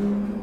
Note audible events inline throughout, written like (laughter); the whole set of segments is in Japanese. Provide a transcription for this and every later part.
Mm-hmm.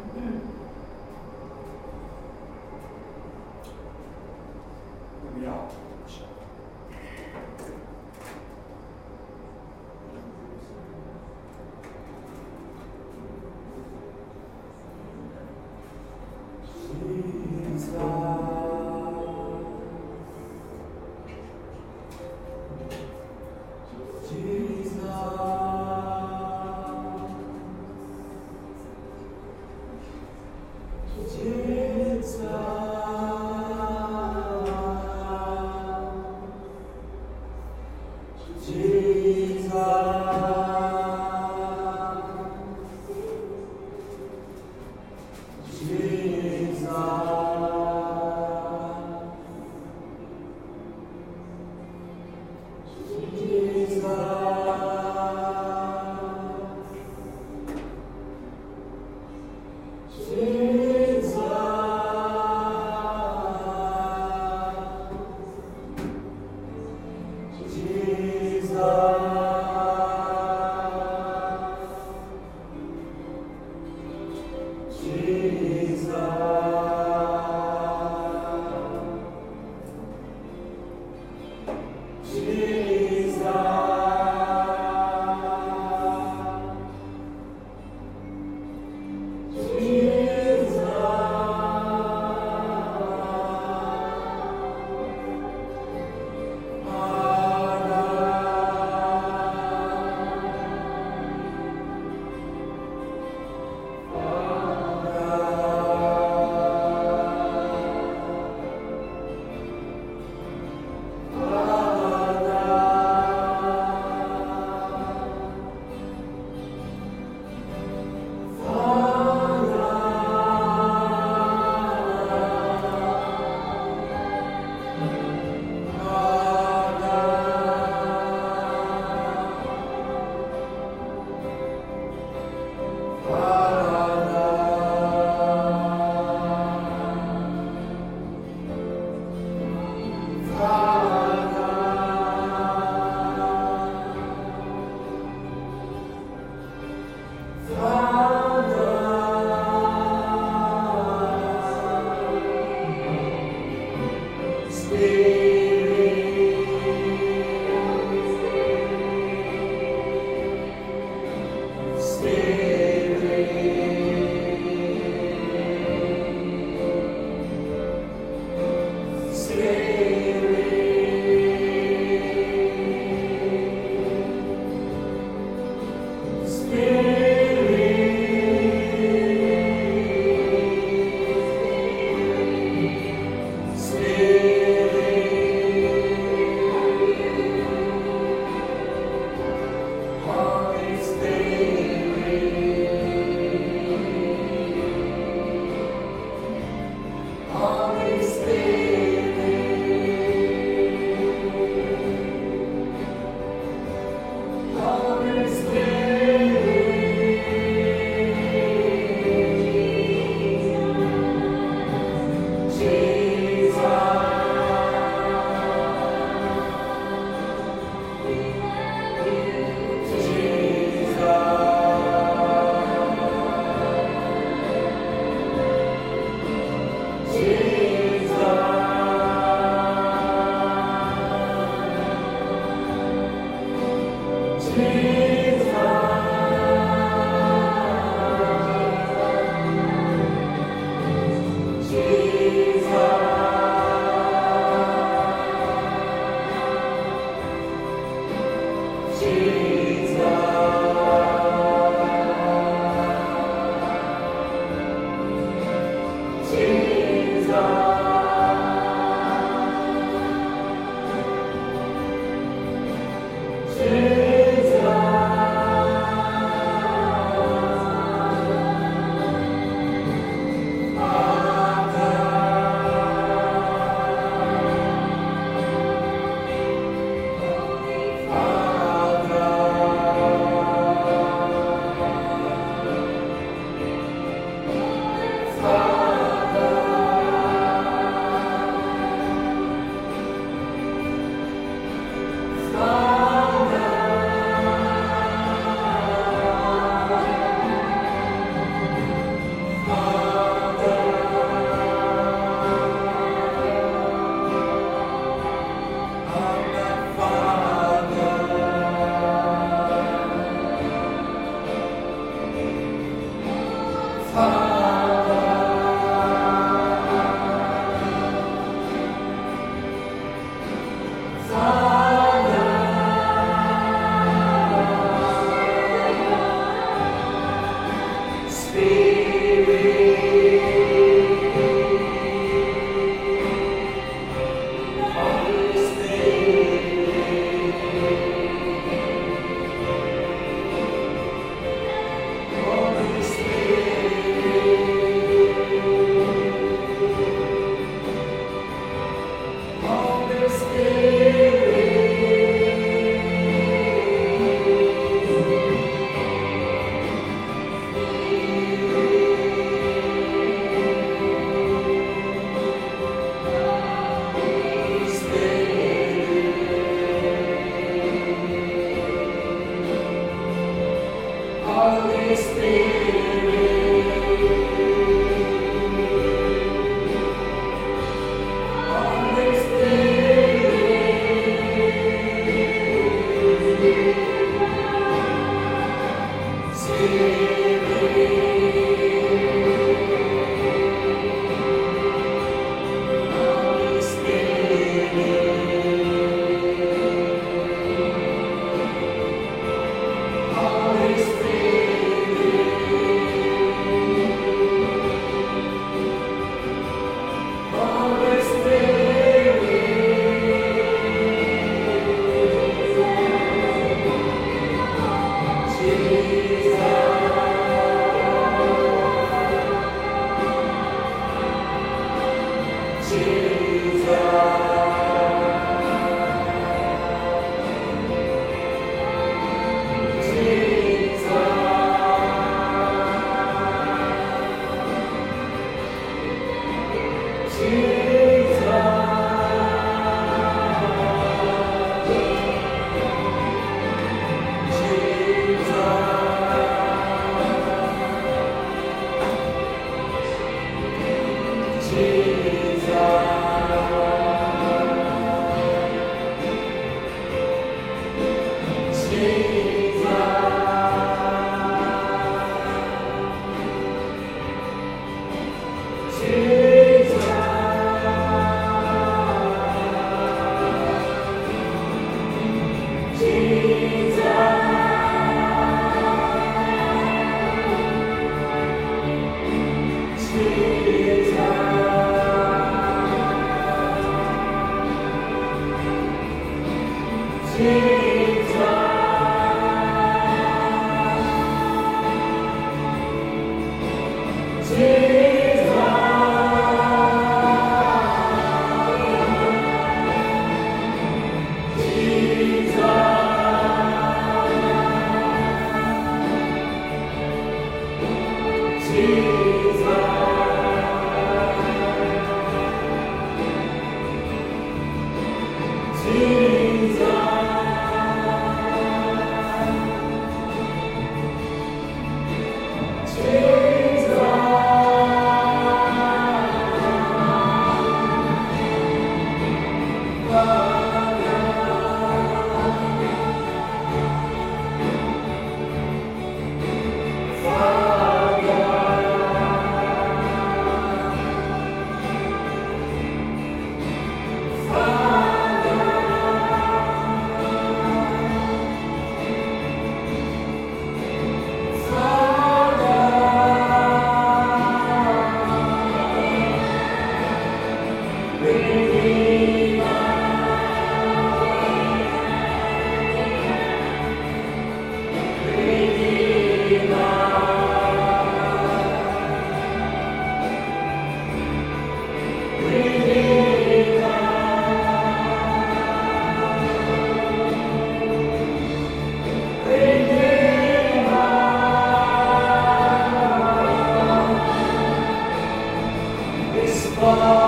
至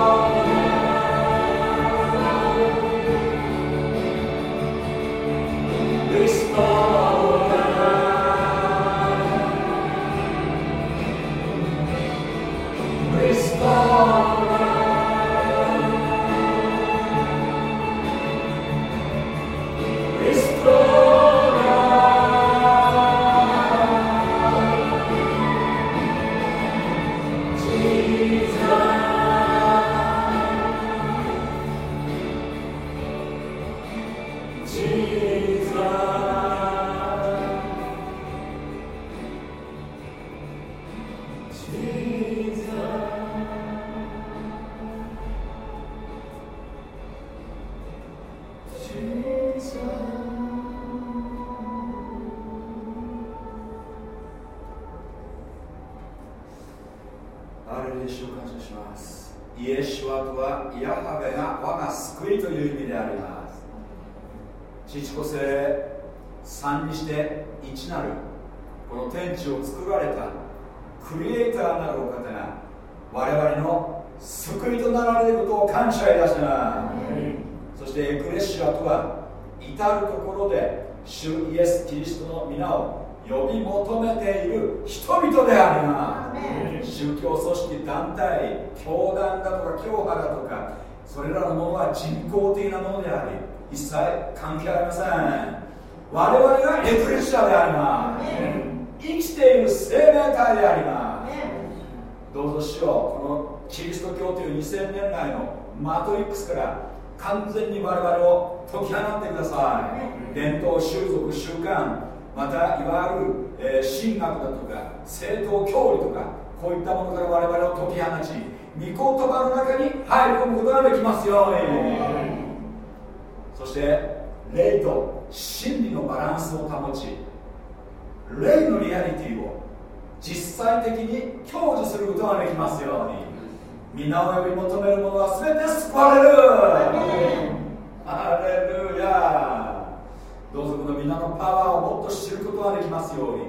団だとか教派だとかそれらのものは人工的なものであり一切関係ありません。我々がエクレシアであります。生きている生命体であります。どうぞしよう。このキリスト教という2000年来のマトリックスから完全に我々を解き放ってください。伝統習俗習慣またいわゆる、えー、神学だとか正統教理とかこういったものから我々を解き放ち言葉の中に入り込むことができますように。そして霊と真理のバランスを保ち霊のリアリティを実際的に享受することができますように。皆を呼び求める者は全て救われる。ハレルヤどうぞこの皆のパワーをもっと知ることができますように。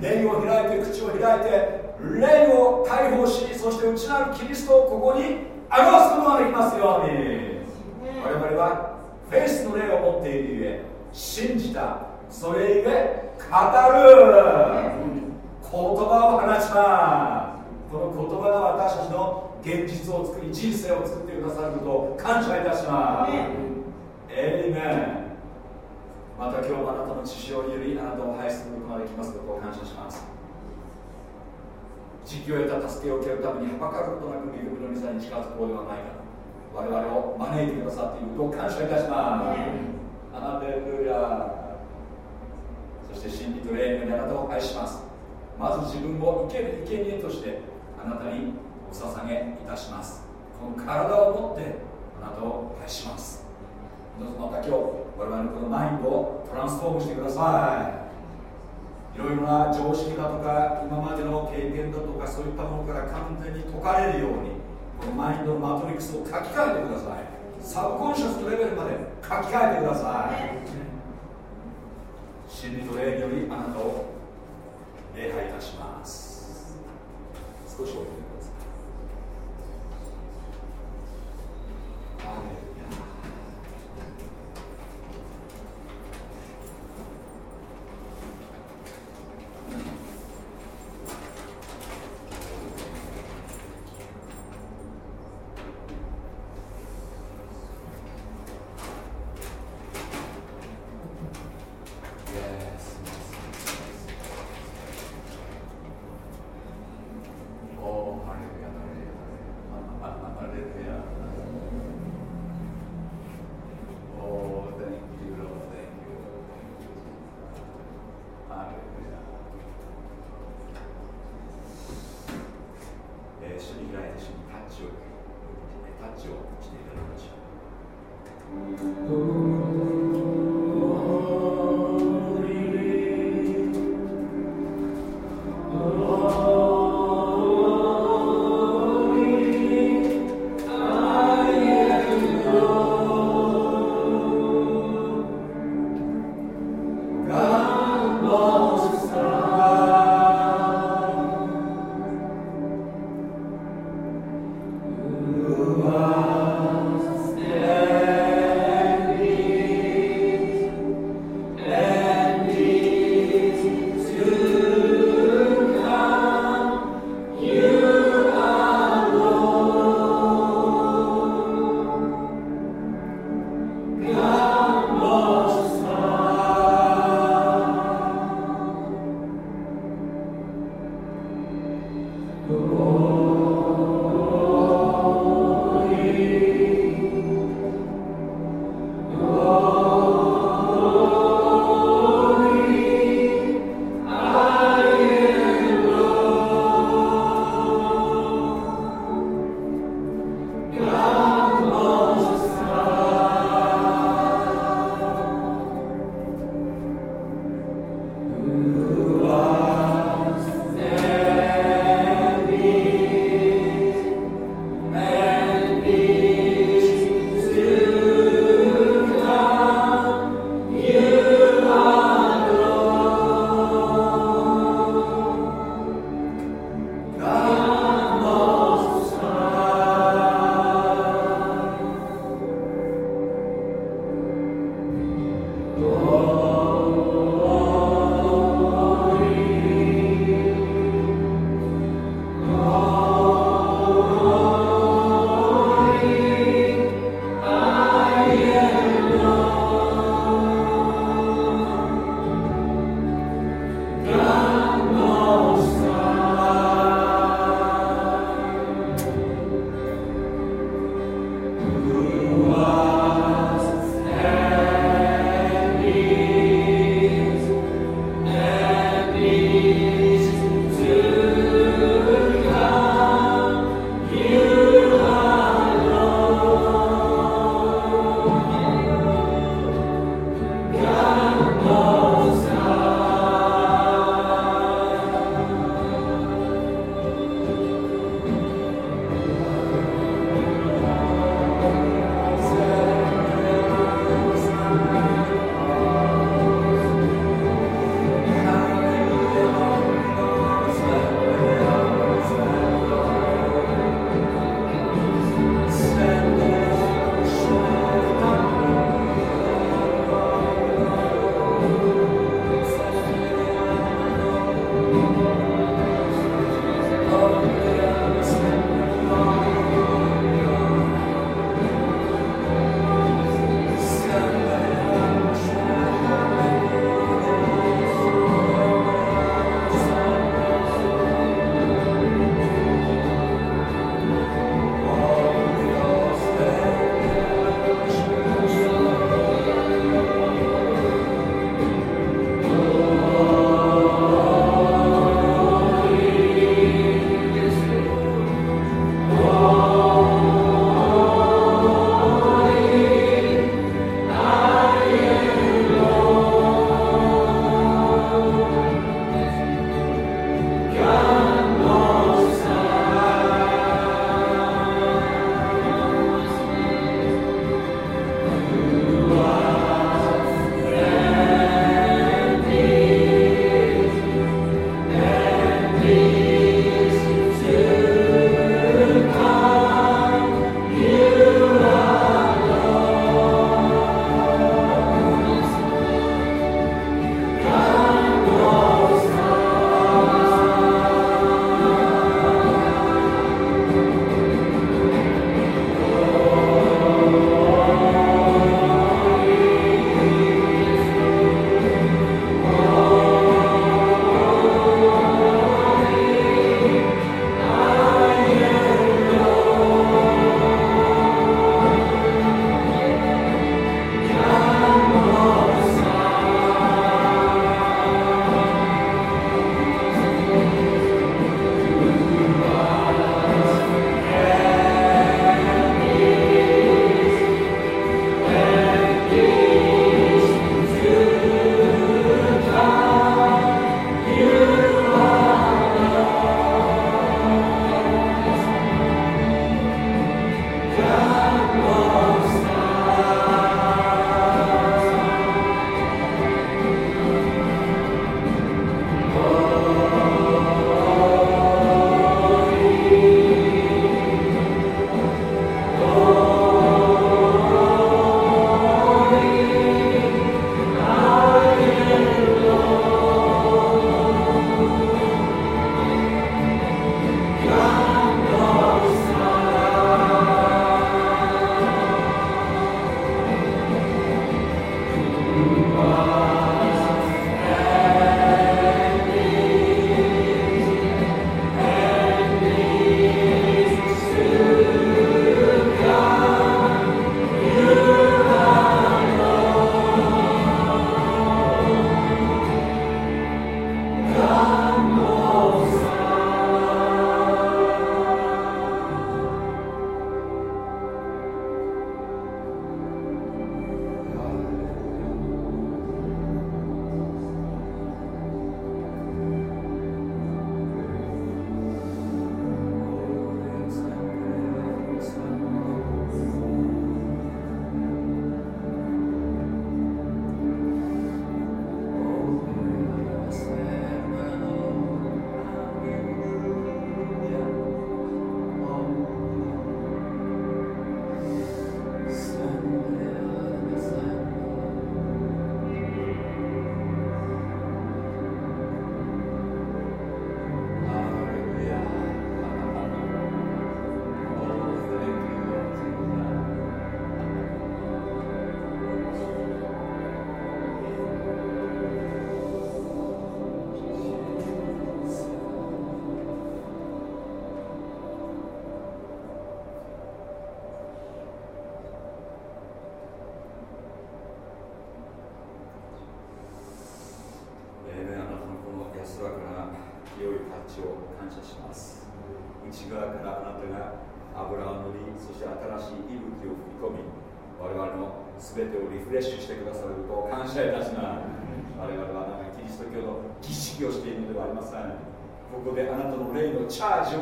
霊を開いて口を開いて霊を解放しそして内なるキリストをここに表すことができますように。我々はフェイスの霊を持っているゆえ信じた。それゆえ語る。言葉を話します。この言葉が私たちの現実を作り人生を作ってくださることを感謝いたします。エイメンまた今日もあなたの血潮によりあなたを拝することができますことを感謝します地球を得た助けを受けるためにはばかることなく恵みの御座に近づこうではないか我々を招いてくださっていることを感謝いたします。アレルヤそして真理と霊にあなたを愛します。まず自分を生ける生贄としてあなたにお捧げいたします。この体を持ってあなたを愛します。どうぞまた今日我々のこのマインドをトランスフォームしてください。いろいろな常識だとか今までの経験だとかそういったものから完全に解かれるようにこのマインドのマトリックスを書き換えてください。サブコンシャスレベルまで書き換えてください。真理と霊によりあなたを礼拝いたします。少しおいて Amen. 清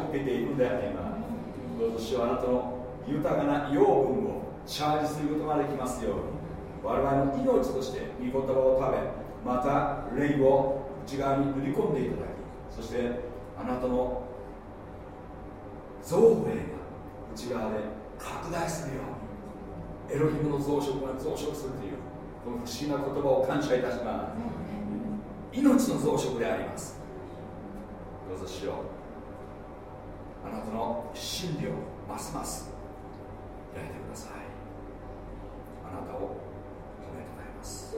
を受けているんだよね今どうぞしようあなたの豊かな養分をチャージすることができますように我々の命として御言葉を食べまた霊を内側に塗り込んでいただきそしてあなたの造霊が内側で拡大するようにエロヒムの増殖が増殖するというこの不思議な言葉を感謝いたします命の増殖でありますどうぞしよう。あなたの真理をますます開いてください。あなたを褒めたたえます。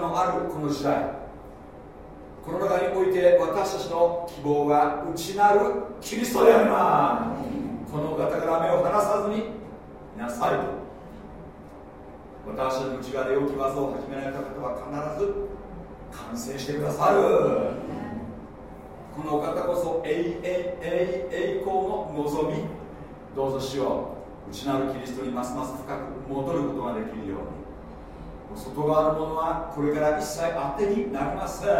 のあるこの時代この中において私たちの希望は内なるキリストでありますこの方から目を離さずになさいと。私たちの内側で良き技を始められた方は必ず完成してくださる。このお方こそ永遠栄光の望み。どうぞしよう内なるキリストにますます深く戻ることができるように。外側のものはこれから一切当てになりません。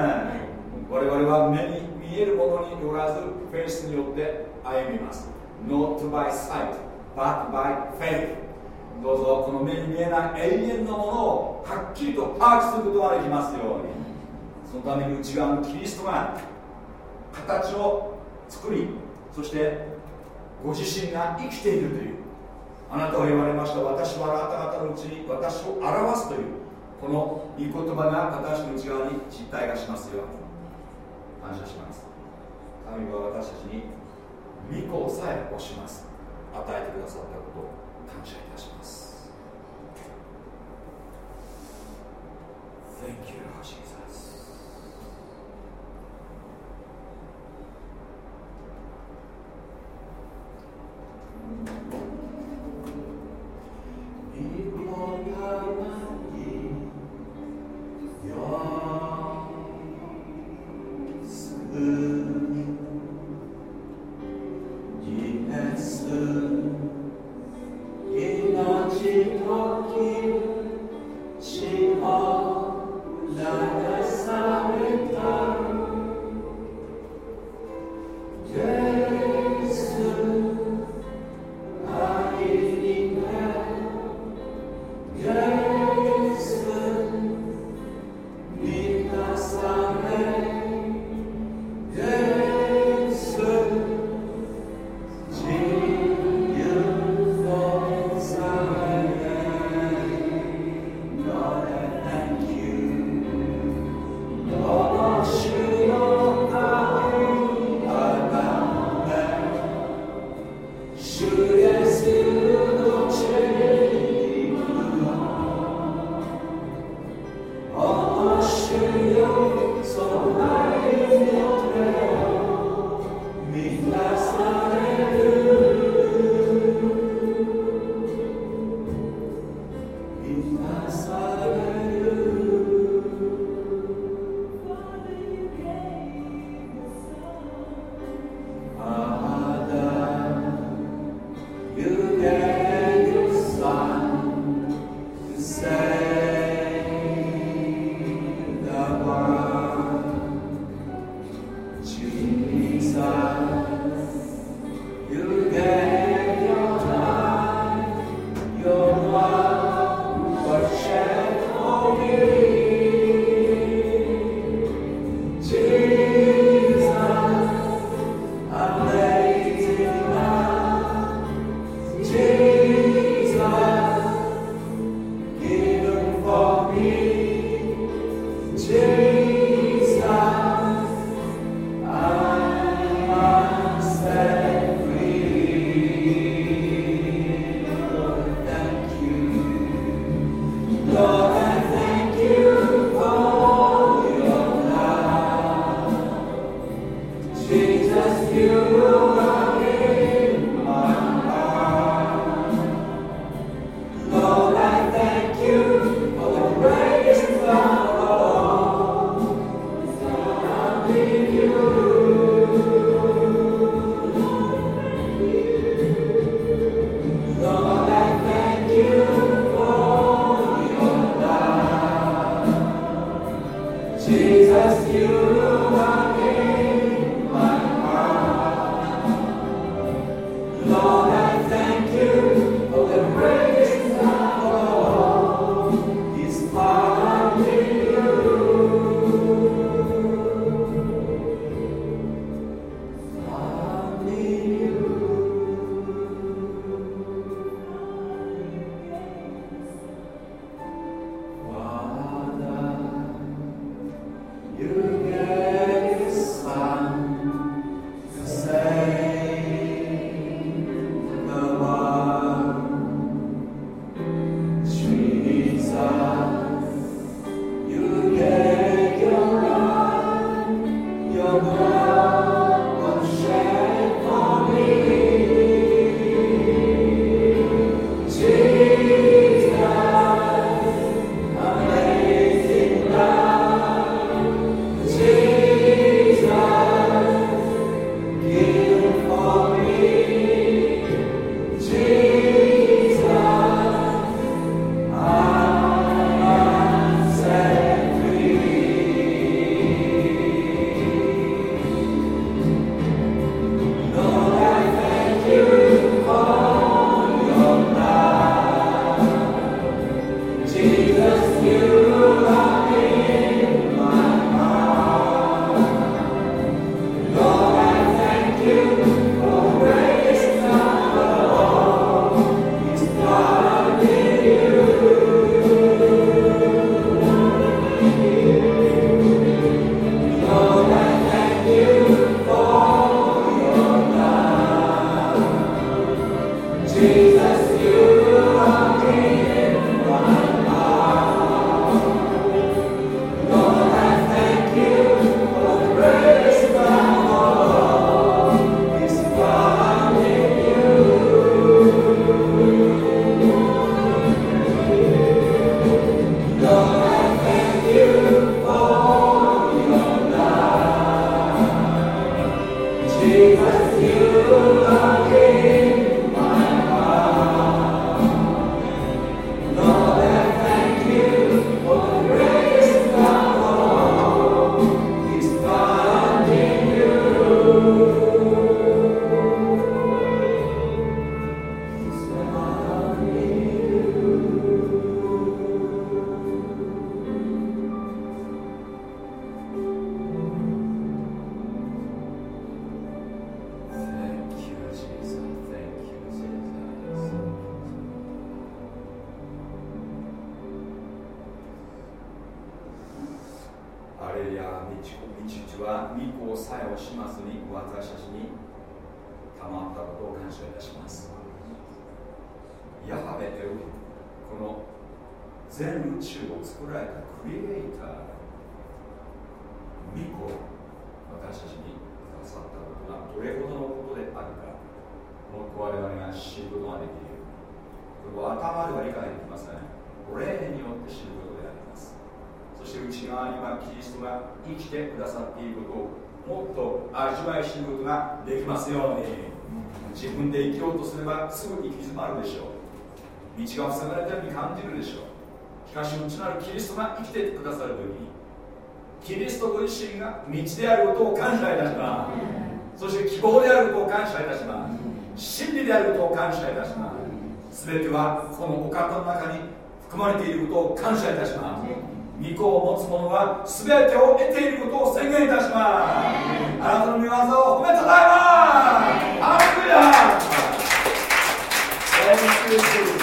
我々は目に見えるものによらずフェイスによって歩みます。Not by sight but by faith. どうぞこの目に見えない永遠のものをはっきりと把握することができますように。そのために内側のキリストが形を作りそしてご自身が生きているという。あなたは言われました。私はあなた方のうちに私を表すという。この御言葉が私の内側に実体化しますよ。うに感謝します。神は私たちに御子さえ押します。与えてくださったことを感謝いたします。Thank you, Jesus. 御子が Oh. しかし、うちのあるキリストが生きてくださる時にキリストご一心が道であることを感謝いたします。そして希望であることを感謝いたします。真理であることを感謝いたします。全てはこのお方の中に含まれていることを感謝いたします。御子を持つ者は全てを得ていることを宣言いたします。あなたの御業を褒めたたえます。アレルヤ Thank you, Jesus.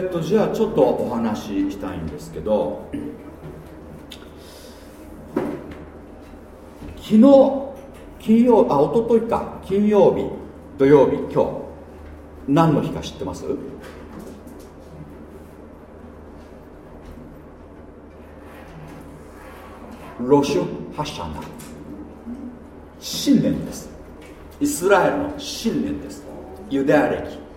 えっとじゃあちょっとお話ししたいんですけど昨日金曜あ一昨日か。金曜日土曜日今日。何の日か知ってます？ロシュ・ハシャナ。新年です。イスラエルの新年です。ユダヤ歴。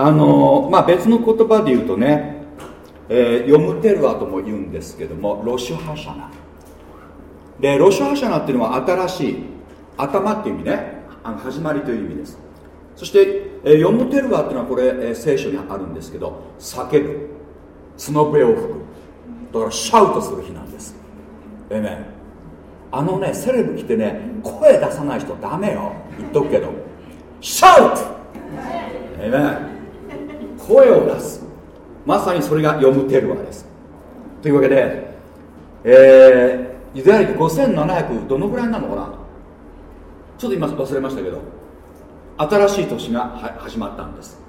あのまあ、別の言葉で言うとね、えー、読むテルワとも言うんですけどもロシュハシャナでロシュハシャナっていうのは新しい頭っていう意味ね。あの始まりという意味です。そして、えー、読むテルワっていうのはこれ、えー、聖書にあるんですけど叫ぶ。角笛を吹く。だからシャウトする日なんです。えめあのねセレブ来てね声出さない人ダメよ。言っとくけど。シャウト。えめ声を出す。まさにそれが読むテルワです。というわけでえー、ユダヤ歴5700どのぐらいなのかな？ちょっと今忘れましたけど新しい年が始まったんです。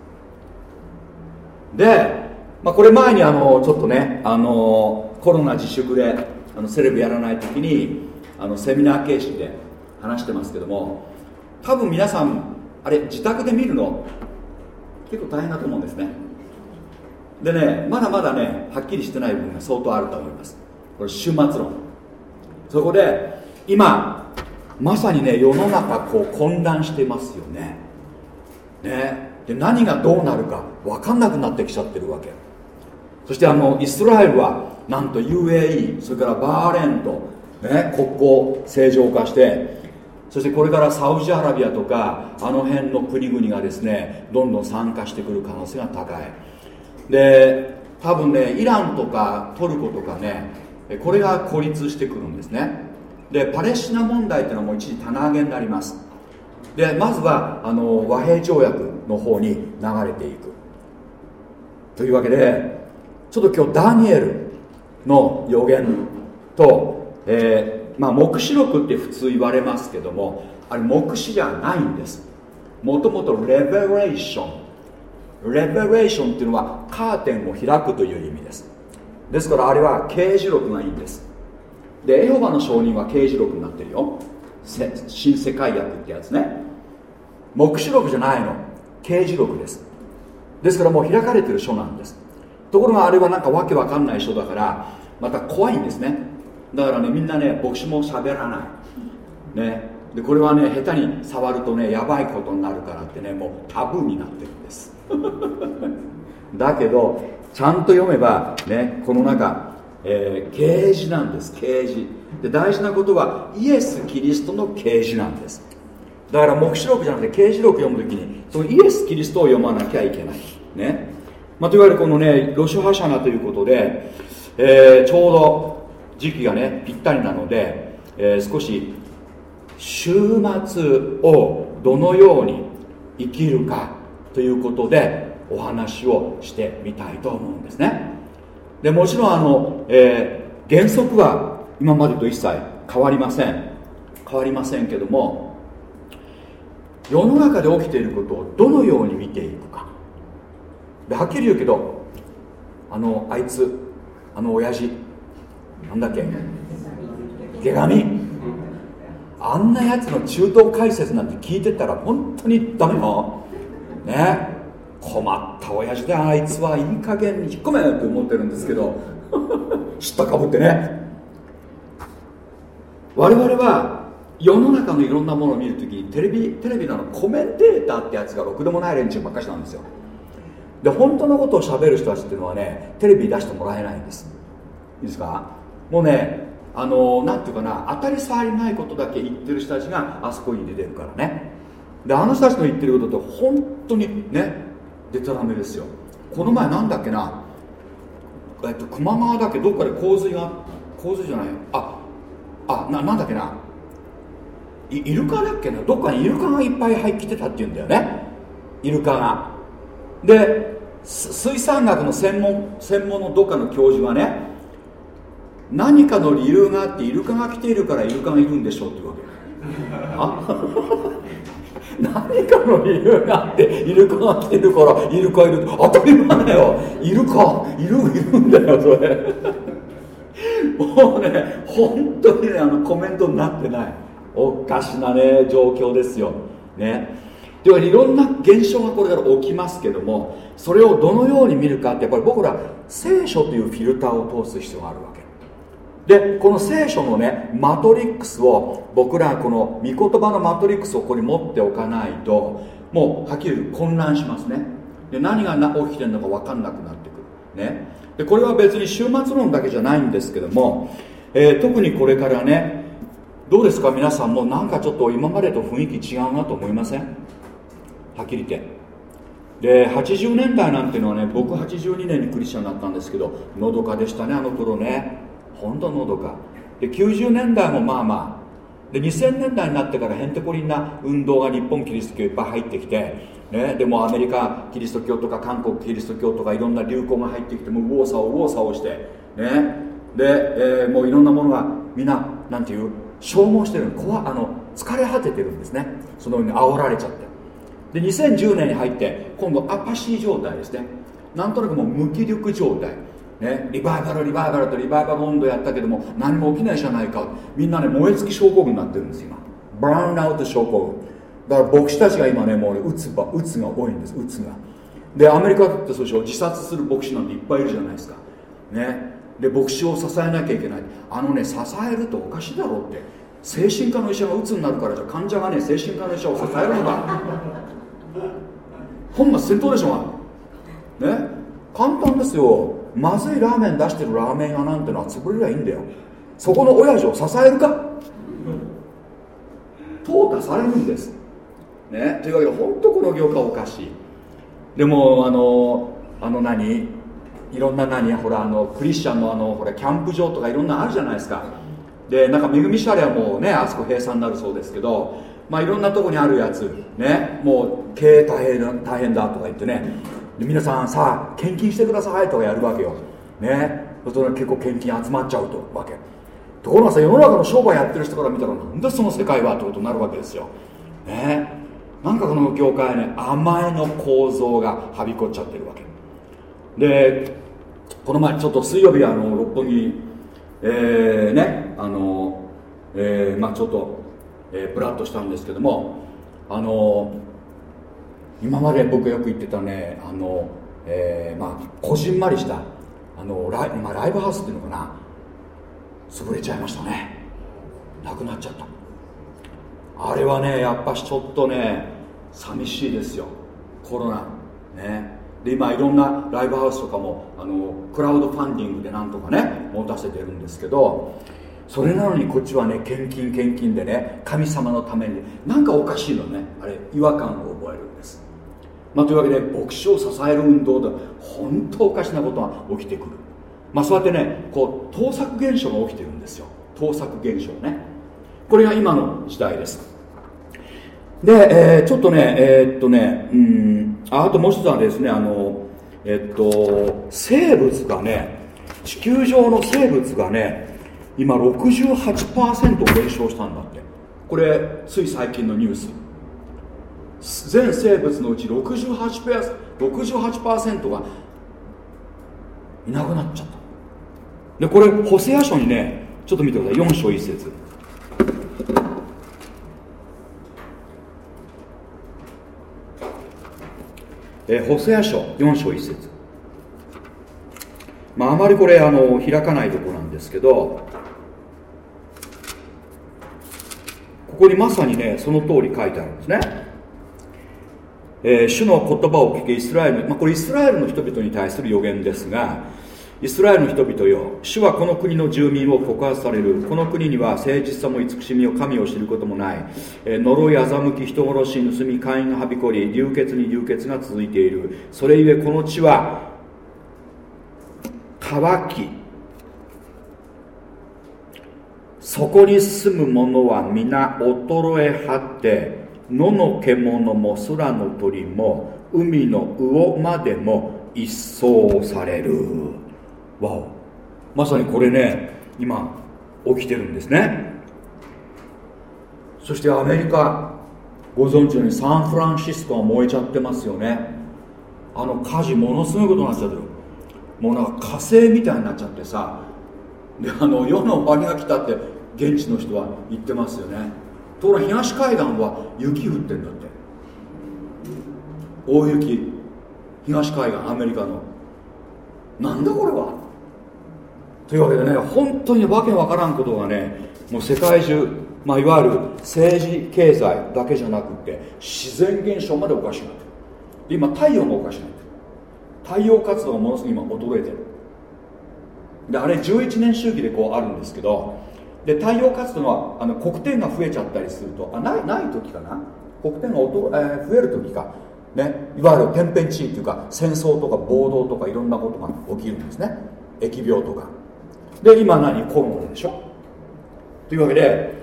で、まあ、これ前にあのちょっとねあのコロナ自粛であのセレブやらない時にあのセミナー形式で話してますけども多分皆さんあれ自宅で見るの？結構大変だと思うんですね。でねまだまだねはっきりしてない部分が相当あると思います。これ終末論。そこで今まさにね世の中こう混乱してますよね。ね。で何がどうなるか分かんなくなってきちゃってるわけ。そしてあのイスラエルはなんと UAE それからバーレーンと、ね、国交正常化してそしてこれからサウジアラビアとかあの辺の国々がですねどんどん参加してくる可能性が高い。で多分ねイランとかトルコとかねこれが孤立してくるんですね。でパレスチナ問題っていうのはもう一時棚上げになります。でまずはあの和平条約の方に流れていく。というわけでちょっと今日ダニエルの予言と、えー、まあ、黙示録って普通言われますけどもあれ黙示じゃないんです。もともとレベレーションレベレーションっていうのはカーテンを開くという意味です。ですからあれは刑事録がいいんです。でエホバの証人は刑事録になってるよ。新世界訳ってやつね。黙示録じゃないの。刑事録です。ですからもう開かれてる書なんです。ところがあれはなんかわけわかんない書だからまた怖いんですね。だからねみんなね牧師も喋らない。ね。でこれはね下手に触るとねやばいことになるからってねもうタブーになってるんです。(laughs) だけどちゃんと読めばねこの中、えー、啓示なんです。啓示で大事なことはイエス・キリストの啓示なんです。だから黙示録じゃなくて啓示録読むときにそのイエス・キリストを読まなきゃいけない。ね。まあ、といわゆるこのねロシュハシャナということで、えー、ちょうど時期がねぴったりなので、えー、少し週末をどのように生きるかということでお話をしてみたいと思うんですね。でもちろんあの、えー、原則は今までと一切変わりません。変わりませんけども世の中で起きていることをどのように見ていくか。ではっきり言うけどあのあいつあの親父なんだっけ？手紙あんなやつの中東解説なんて聞いてたら本当にダメよ。ね。困った親父であいつは。いい加減に引っ込めって思ってるんですけど。(laughs) 知ったかぶってね。我々は世の中のいろんなものを見るときにテレビテレビのコメンテーターってやつがろくでもない連中ばっかしなんですよ。で本当のことをしゃべる人たちっていうのはねテレビ出してもらえないんです。いいですか？もうねあのなんていうかな当たり障りないことだけ言ってる人たちがあそこに出てるからね。であの人たちの言ってることって本当にねでたらめですよ。この前なんだっけなえっと球磨川だっけどっかで洪水が洪水じゃない。ああななんだっけな。イルカだっけな。どっかにイルカがいっぱい入ってきてたっていうんだよね。イルカが。で水産学の専門専門のどっかの教授はね何かの理由があってイルカが来ているからイルカがいるんでしょうっていうわけ。(laughs) 何かの理由があってイルカが来てるからイルカいる当たり前だよ。イルカいるいるんだよそれ。もうね本当にねあのコメントになってない。おかしなね状況ですよ。ね。ではいろんな現象がこれから起きますけどもそれをどのように見るかってやっぱり僕ら聖書というフィルターを通す必要があるわでこの聖書のねマトリックスを僕らこの御言葉のマトリックスをここに持っておかないともうはっきり言う混乱しますね。で何が起きてるのか分かんなくなってくる。ね。でこれは別に終末論だけじゃないんですけども、えー、特にこれからねどうですか？皆さんもなんかちょっと今までと雰囲気違うなと思いません？はっきり言って。で80年代なんていうのはね僕82年にクリスチャンになったんですけどのどかでしたねあの頃ね。本当のどか。で90年代もまあまあ。で2000年代になってからへんてこりんな運動が日本キリスト教いっぱい入ってきて、ね、でもアメリカキリスト教とか韓国キリスト教とかいろんな流行が入ってきてもう右往左往右往左往してね。で、えー、もういろんなものがみんななんていう消耗してる怖あの疲れ果ててるんですね。そのように煽られちゃって。で2010年に入って今度アパシー状態ですね。なんとなくもう無気力状態。ね、リバイバルリバイバルとリバイバル温度やったけども何も起きないじゃないか。みんなね燃え尽き症候群になってるんです今。バーンアウト症候群。だから牧師たちが今ねもううつばうつが多いんですうつが。でアメリカってそうでしょ。自殺する牧師なんていっぱいいるじゃないですか。ね。で牧師を支えなきゃいけない。あのね支えるとおかしいだろうって。精神科の医者がうつになるからじゃ患者がね精神科の医者を支えるのか本末転倒でしょうね。簡単ですよ。まずいラーメン出してるラーメン屋なんてのは潰れりゃいいんだよ。そこの親父を支えるか？淘汰されるんです。ね？というわけで本当この業界おかしい。でもあのあの何？いろんな何？ほらあのクリスチャンのあのほらキャンプ場とかいろんなあるじゃないですか。でなんかめぐみシャレはもうねあそこ閉鎖になるそうですけどまあいろんなとこにあるやつ。ね？もう経営大変だ大変だとか言ってね。で皆さんさあ献金してくださいとかやるわけよ。ね。そしたら結構献金集まっちゃうとわけ。ところがさ世の中の商売やってる人から見たらなんでその世界はってことになるわけですよ。ね。なんかこの業界ね甘えの構造がはびこっちゃってるわけ。でこの前ちょっと水曜日あの六本木えー、ねあのえー、まあちょっと、えー、ブラッとしたんですけどもあの今まで僕よく言ってたねあの、えー、まあこじんまりしたあのライ,、まあ、ライブハウスっていうのかな。潰れちゃいましたね。なくなっちゃった。あれはねやっぱしちょっとね寂しいですよ。コロナ。ね。で今いろんなライブハウスとかもあのクラウドファンディングでなんとかね持たせてるんですけどそれなのにこっちはね献金献金でね神様のためになんかおかしいのね。あれ違和感を覚えるんです。まあ、というわけで牧師を支える運動で本当おかしなことが起きてくる。まあそうやってねこう盗作現象が起きてるんですよ。盗作現象ね。これが今の時代です。で、えー、ちょっとねえー、っとねうんあともう一つはですねあのえっと生物がね地球上の生物がね今68%減少したんだって。これつい最近のニュース。全生物のうち 68%, 68がいなくなっちゃった。でこれホセア書にねちょっと見てください。4章1節。えホセア書4章1節。まああまりこれあの開かないとこなんですけどここにまさにねその通り書いてあるんですね。えー、主の言葉を聞けイスラエル、まあ、これイスラエルの人々に対する予言ですがイスラエルの人々よ主はこの国の住民を告発される。この国には誠実さも慈しみを神を知ることもない、えー、呪い欺き人殺し盗み会員がはびこり流血に流血が続いている。それゆえこの地は乾きそこに住む者は皆衰え果て野の獣も空の鳥も海の魚までも一掃される。わお。まさにこれね今起きてるんですね。そしてアメリカご存知のようにサンフランシスコは燃えちゃってますよね。あの火事ものすごいことになっちゃってる。もうなんか火星みたいになっちゃってさ。であの世の終わりが来たって現地の人は言ってますよね。ところが東海岸は雪降ってんだって。大雪。東海岸アメリカの。なんだこれは。というわけでね本当にわけわからんことがねもう世界中、まあ、いわゆる政治経済だけじゃなくて自然現象までおかしくなってる。今太陽がおかしくなってる。太陽活動がものすごく今衰えてる。であれ11年周期でこうあるんですけどで太陽活動はあの黒点が増えちゃったりするとあないない時かな？黒点が、えー、増える時か。ね、いわゆる天変地異というか戦争とか暴動とかいろんなことが起きるんですね。疫病とか。で今何？コロナでしょ？というわけで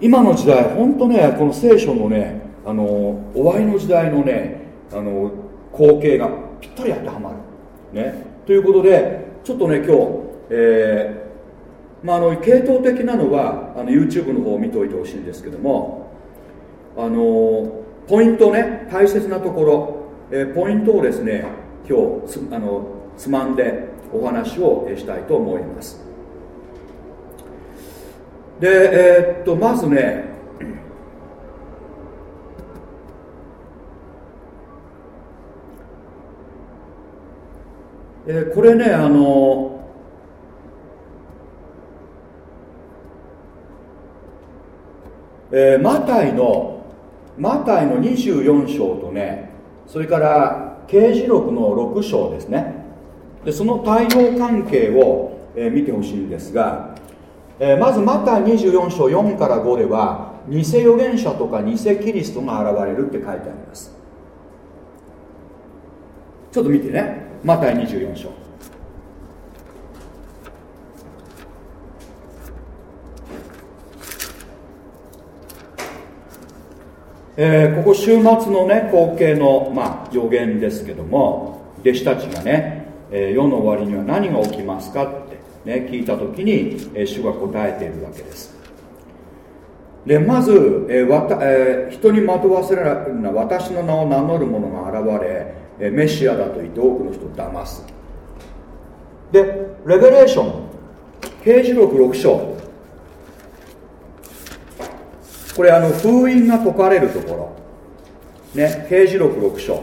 今の時代本当ねこの聖書のねあの終わりの時代のねあの光景がぴったり当てはまる。ね。ということでちょっとね今日、えーまあ、あの系統的なのはあの YouTube の方を見ておいてほしいんですけどもあのポイントね大切なところ、えー、ポイントをですね今日あのつまんでお話をしたいと思います。でえー、っとまずねえー、これねあのえー、マタイのマタイの24章とねそれから刑事録の6章ですね。でその対応関係を、えー、見てほしいんですが、えー、まずマタイ24章4から5では偽預言者とか偽キリストが現れるって書いてあります。ちょっと見てね。マタイ24章。えー、ここ週末のね光景の、まあ、予言ですけども弟子たちがね、えー、世の終わりには何が起きますかって、ね、聞いた時に、えー、主が答えているわけです。でまず、えーわたえー、人に惑わせられるな私の名を名乗る者が現れ、えー、メシアだと言って多くの人を騙す。でレベレーション。刑事録6章。これあの封印が解かれるところ。ね刑事録6章。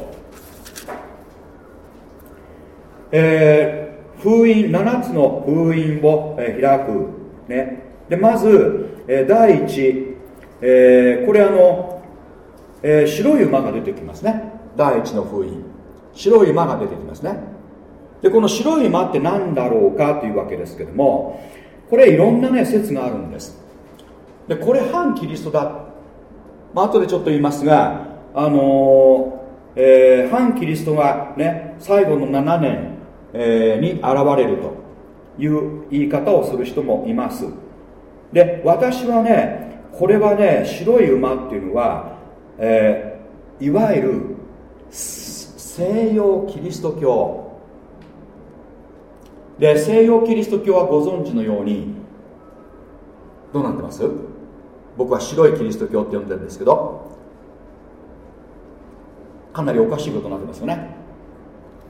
えー、封印7つの封印を、えー、開く。ね。でまず、えー、第一、えー、これあの、えー、白い馬が出てきますね。第一の封印。白い馬が出てきますね。でこの白い馬って何だろうかというわけですけどもこれいろんなね説があるんです。でこれ反キリストだ、まあ後でちょっと言いますがあのー、えー、反キリストがね最後の7年、えー、に現れるという言い方をする人もいます。で私はねこれはね白い馬っていうのは、えー、いわゆる西洋キリスト教。で西洋キリスト教はご存知のようにどうなってます？僕は白いキリスト教って呼んでるんですけどかなりおかしいことになってますよね。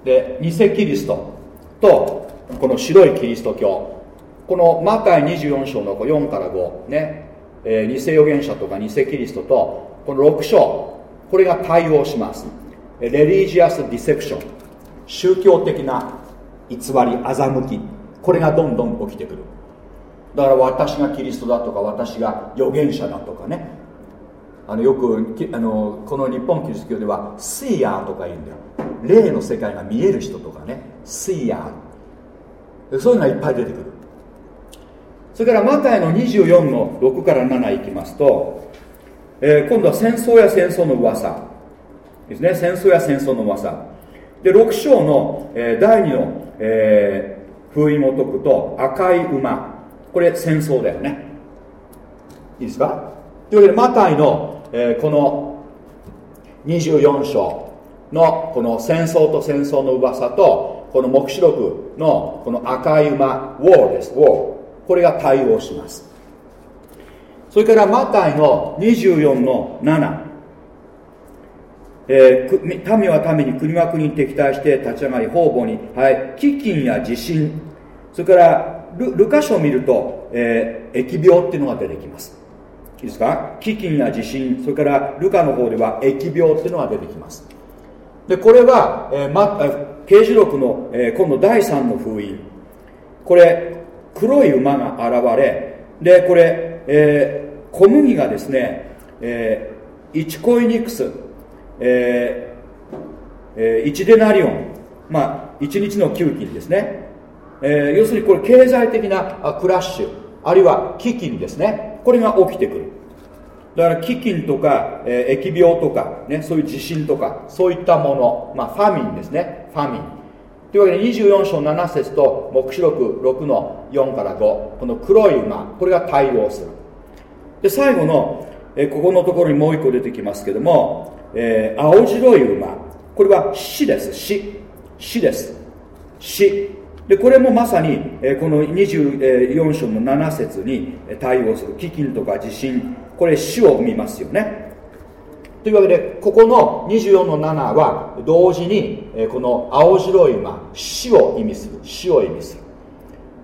で偽キリストとこの白いキリスト教このマタイ24章の4から5ね、えー、偽預言者とか偽キリストとこの6章これが対応します。レリージアス・ディセプション宗教的な偽り欺き。これがどんどん起きてくる。だから私がキリストだとか私が預言者だとかね。あのよくあのこの日本キリスト教ではスイヤーとか言うんだよ。霊の世界が見える人とかね。スイヤー。そういうのがいっぱい出てくる。それからマタイの24の6から7いきますと、えー、今度は戦争や戦争の噂。ですね。戦争や戦争の噂。で6章の、えー、第2の、えー、封印を解くと赤い馬。これ戦争だよね。いいですか？というわけでマタイの、えー、この24章のこの戦争と戦争の噂とこの黙示録のこの赤い馬ウォーです。ウォーこれが対応します。それからマタイの24の7えー、民は民に国は国に敵対して立ち上がり方々に、はい、飢饉や地震。それからルルカ書を見ると、えー、疫病っていうのが出てきます。いいですか？飢饉や地震それからルカの方では疫病っていうのが出てきます。でこれは、えーま、刑事録の、えー、今度第3の封印。これ黒い馬が現れでこれ、えー、小麦がですね、えー、1コイニクス、えーえー、1デナリオン。まあ1日の給金ですね。えー、要するにこれ経済的なクラッシュあるいは危機にですね。これが起きてくる。だから飢饉とか、えー、疫病とか、ね、そういう地震とかそういったもの、まあ、ファミンですね。ファミン。というわけで24章7節と黙示録6の4から5この黒い馬これが対応する。で最後の、えー、ここのところにもう一個出てきますけども、えー、青白い馬。これは死です。死。死です。死。でこれもまさに、え、この24章の7節に対応する。飢饉とか地震。これ死を生みますよね。というわけでここの24の7は同時に、え、この青白い馬死を意味する。死を意味する。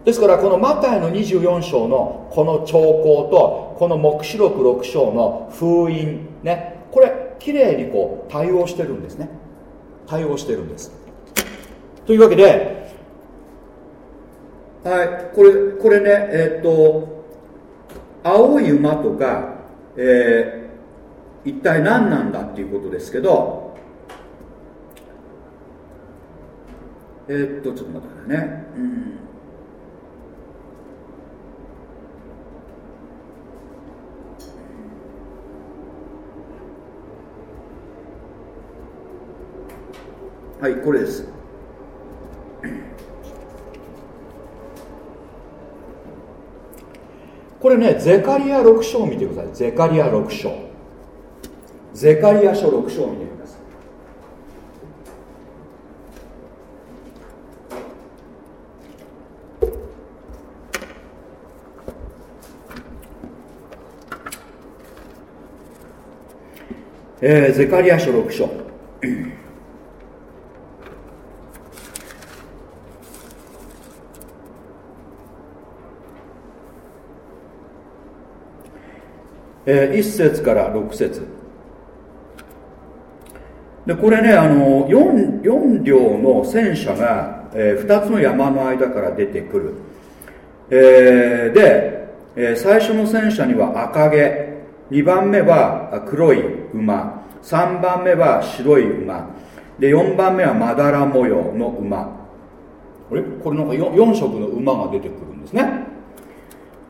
ですからこのマタイの24章のこの兆候とこの黙示録6章の封印ね。これきれいにこう対応してるんですね。対応してるんです。というわけではいこれこれねえー、っと青い馬とか、えー、一体何なんだっていうことですけどえー、っとちょっと待ってくださいね。うん。はいこれです。これねゼカリア6章を見てください。ゼカリア6章。ゼカリア書6章を見てくださいえー、ゼカリア書6章。えー、1節から6節。でこれねあの 4, 4両の戦車が、えー、2つの山の間から出てくる、えー、で、えー、最初の戦車には赤毛。2番目は黒い馬。3番目は白い馬。で4番目はまだら模様の馬。これ？これなんか 4, 4色の馬が出てくるんですね。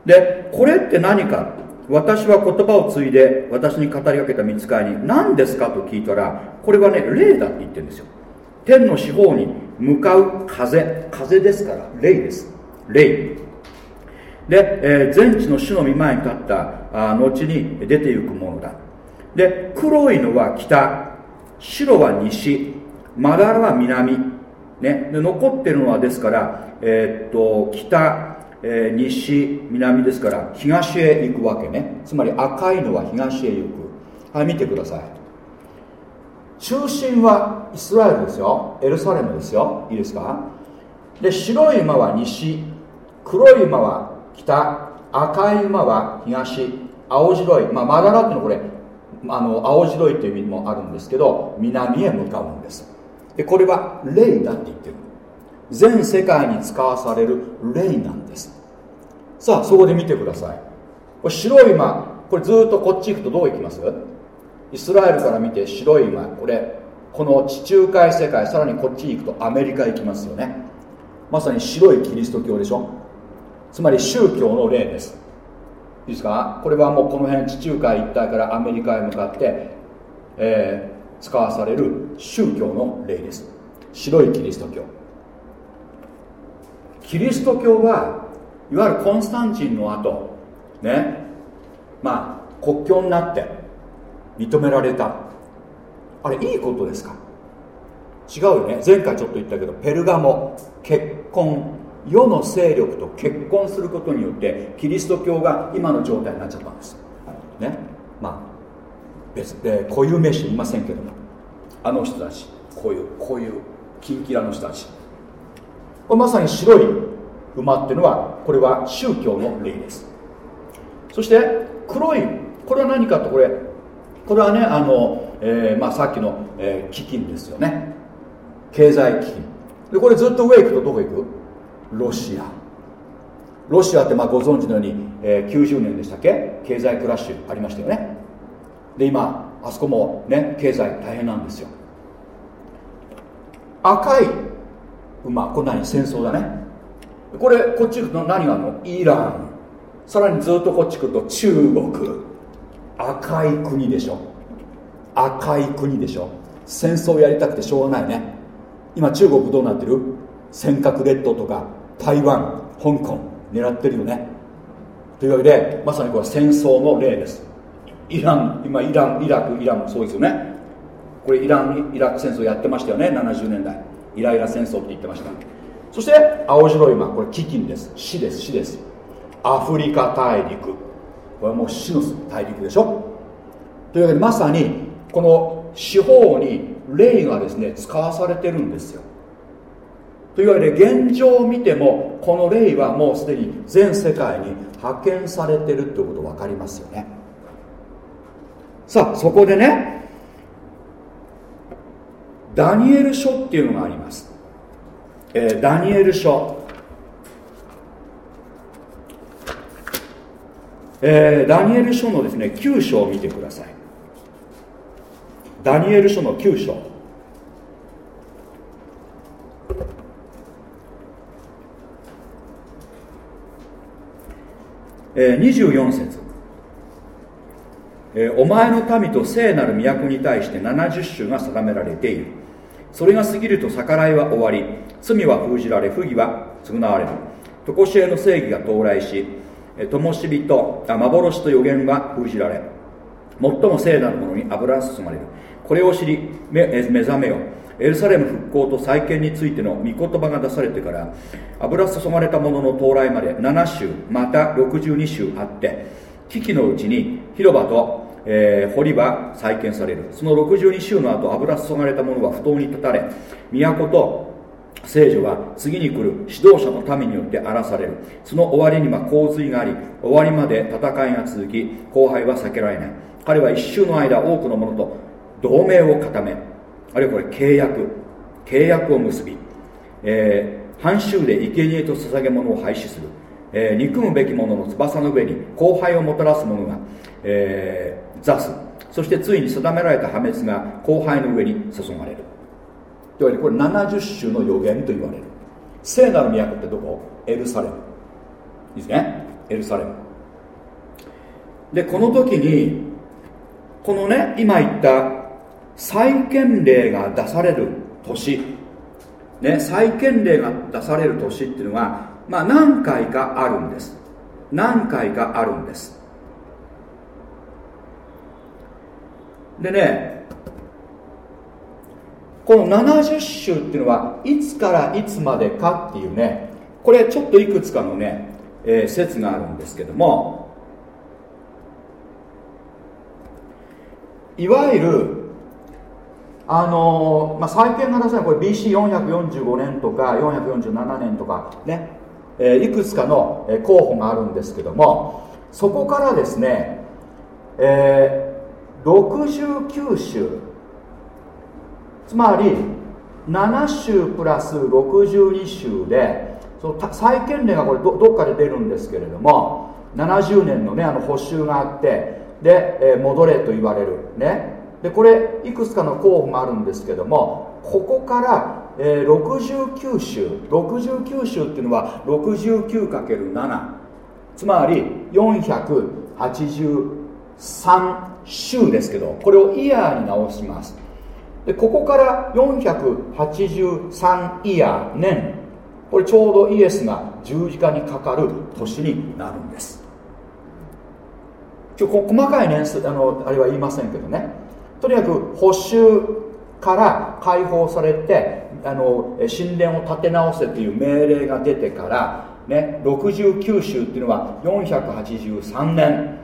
でこれって何か？私は言葉を継いで私に語りかけた見つかりに何ですかと聞いたらこれはね霊だって言ってるんですよ。天の四方に向かう風。風ですから霊です。霊で、えー、全地の主の御前に立ったあ後に出て行くものだ。で黒いのは北。白は西。まだらは南、ね、で残ってるのはですから、えー、っと北。えー、西南ですから東へ行くわけね。つまり赤いのは東へ行く。はい見てください。中心はイスラエルですよ。エルサレムですよ。いいですか？で白い馬は西。黒い馬は北。赤い馬は東。青白い。まあまだらっていうのはこれあの青白いという意味もあるんですけど南へ向かうんです。でこれは霊だって言ってる。全世界に使わされる霊なんです。さあそこで見てください。これ白い馬。これずっとこっち行くとどう行きます？イスラエルから見て白い馬。これこの地中海世界。さらにこっち行くとアメリカ行きますよね。まさに白いキリスト教でしょ？つまり宗教の例です。いいですか？これはもうこの辺地中海一帯からアメリカへ向かって、えー、使わされる宗教の例です。白いキリスト教。キリスト教はいわゆるコンスタンチンの後ねまあ国境になって認められた。あれいいことですか？違うよね。前回ちょっと言ったけどペルガモ結婚世の勢力と結婚することによってキリスト教が今の状態になっちゃったんです。ね。まあ別で固有名詞言いませんけども。あの人たちこういうこういうキンキラの人たち。これまさに白い馬っていうのはこれは宗教の例です。そして黒いこれは何かとこれこれはねあの、えー、まあ、さっきの、えー、基金ですよね。経済基金でこれずっと上行くとどこ行く？ロシア。ロシアってまあご存知のように、えー、90年でしたっけ？経済クラッシュありましたよね。で今あそこもね経済大変なんですよ。赤い馬こんなに戦争だね。これこっち行くと何があるの？イラン。さらにずっとこっち来ると中国。赤い国でしょ。赤い国でしょ。戦争やりたくてしょうがないね。今中国どうなってる？尖閣列島とか台湾香港狙ってるよね。というわけでまさにこれは戦争の例です。イラン今イランイラクイランもそうですよね。これイランイラク戦争やってましたよね。70年代。イライラ戦争って言ってました。そして青白い馬。これ飢饉です。死です。死です。アフリカ大陸。これはもう死の大陸でしょ。というわけでまさにこの四方に霊がですね使わされてるんですよ。というわけで現状を見てもこの霊はもうすでに全世界に派遣されてるってこと分かりますよね。さあそこでねダニエル書っていうのがあります、えー、ダニエル書。えー、ダニエル書のですね9章を見てください。ダニエル書の9章。えー、24節、えー、お前の民と聖なる都に対して70種が定められている。それが過ぎると逆らいは終わり罪は封じられ不義は償われる。常しえの正義が到来し灯火と幻と予言は封じられ最も聖なるものに油が注まれる。これを知り目目覚めよ。エルサレム復興と再建についての御言葉が出されてから油注がれたものの到来まで7週また62週あって危機のうちに広場と、えー、堀は再建される。その62週の後油注がれたものは不当に立たれ都と聖女は次に来る指導者の民によって荒らされる。その終わりには洪水があり終わりまで戦いが続き後輩は避けられない。彼は一周の間多くの者と同盟を固めあるいはこれ契約。契約を結び、えー、半周で生贄と捧げ物を廃止する、えー、憎むべき者の翼の上に後輩をもたらす者が、えー、座すそしてついに定められた破滅が後輩の上に注がれる。というわけでこれ70種の予言と言われる。聖なる都ってどこ？エルサレム。いいですね？エルサレム。でこの時にこのね今言った再建令が出される年。ね再建令が出される年っていうのはまあ何回かあるんです。何回かあるんです。でねこの70週っていうのはいつからいつまでかっていうねこれちょっといくつかのね、えー、説があるんですけどもいわゆるあのー、まあ、再建が出せないこれ BC445 年とか447年とかね、えー、いくつかの候補があるんですけどもそこからですね、えー、69週つまり7週プラス62週でその再建例がこれどどっかで出るんですけれども70年のねあの補修があってで、えー、戻れと言われる。ね。でこれいくつかの候補があるんですけどもここから、えー、69週69週っていうのは 69×7 つまり483週ですけどこれをイヤーに直します。でここから483イヤー年。これちょうどイエスが十字架にかかる年になるんです。ちょ細かい年数あのあれは言いませんけどね。とにかく補修から解放されてあの神殿を建て直せという命令が出てから、ね、69週っていうのは483年。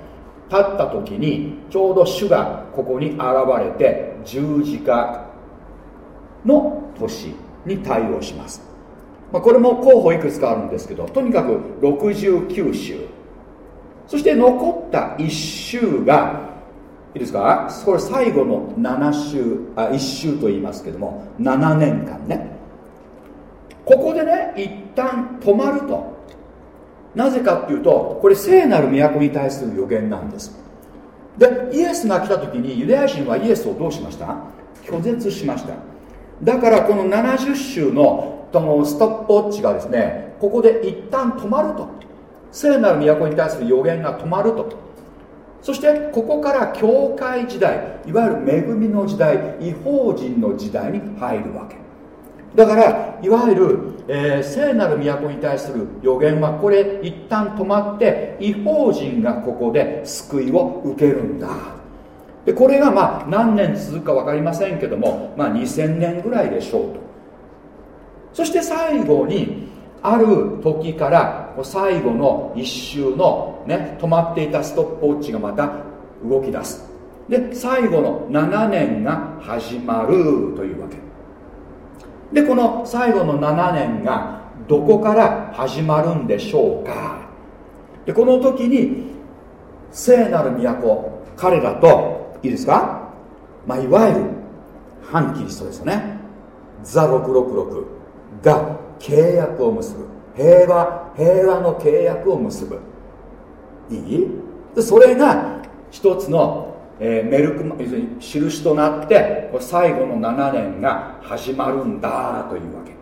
経った時にちょうど主がここに現れて十字架の年に対応します、まあ、これも候補いくつかあるんですけどとにかく69週そして残った1週がいいですか？これ最後の7週あ1週と言いますけども7年間ね。ここでね一旦止まると。なぜかっていうとこれ聖なる都に対する予言なんです。でイエスが来た時にユダヤ人はイエスをどうしました？拒絶しました。だからこの70週のそのストップウォッチがですねここで一旦止まると。聖なる都に対する予言が止まると。そしてここから教会時代いわゆる恵みの時代違法人の時代に入るわけ。だからいわゆる、えー、聖なる都に対する予言はこれ一旦止まって違法人がここで救いを受けるんだ。でこれがまあ何年続くか分かりませんけども、まあ、2000年ぐらいでしょうと。そして最後にある時から最後の1周の、ね、止まっていたストップウォッチがまた動き出す。で最後の7年が始まるというわけ。でこの最後の7年がどこから始まるんでしょうか？でこの時に聖なる都彼らといいですか、まあ、いわゆる反キリストですよね。ザ666が契約を結ぶ。平和平和の契約を結ぶ。いい？でそれが一つのえー、メルク要するに印となって最後の7年が始まるんだというわけ。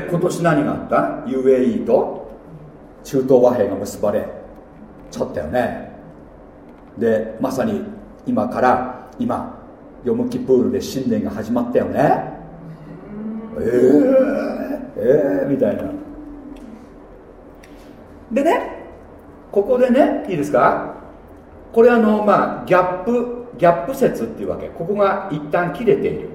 で今年何があった？UAE と中東和平が結ばれちゃったよね。でまさに今から今ヨムキプールで新年が始まったよね。えー、えー、みたいな。でねここでねいいですか？これあのまあギャップギャップ説っていうわけ。ここが一旦切れている、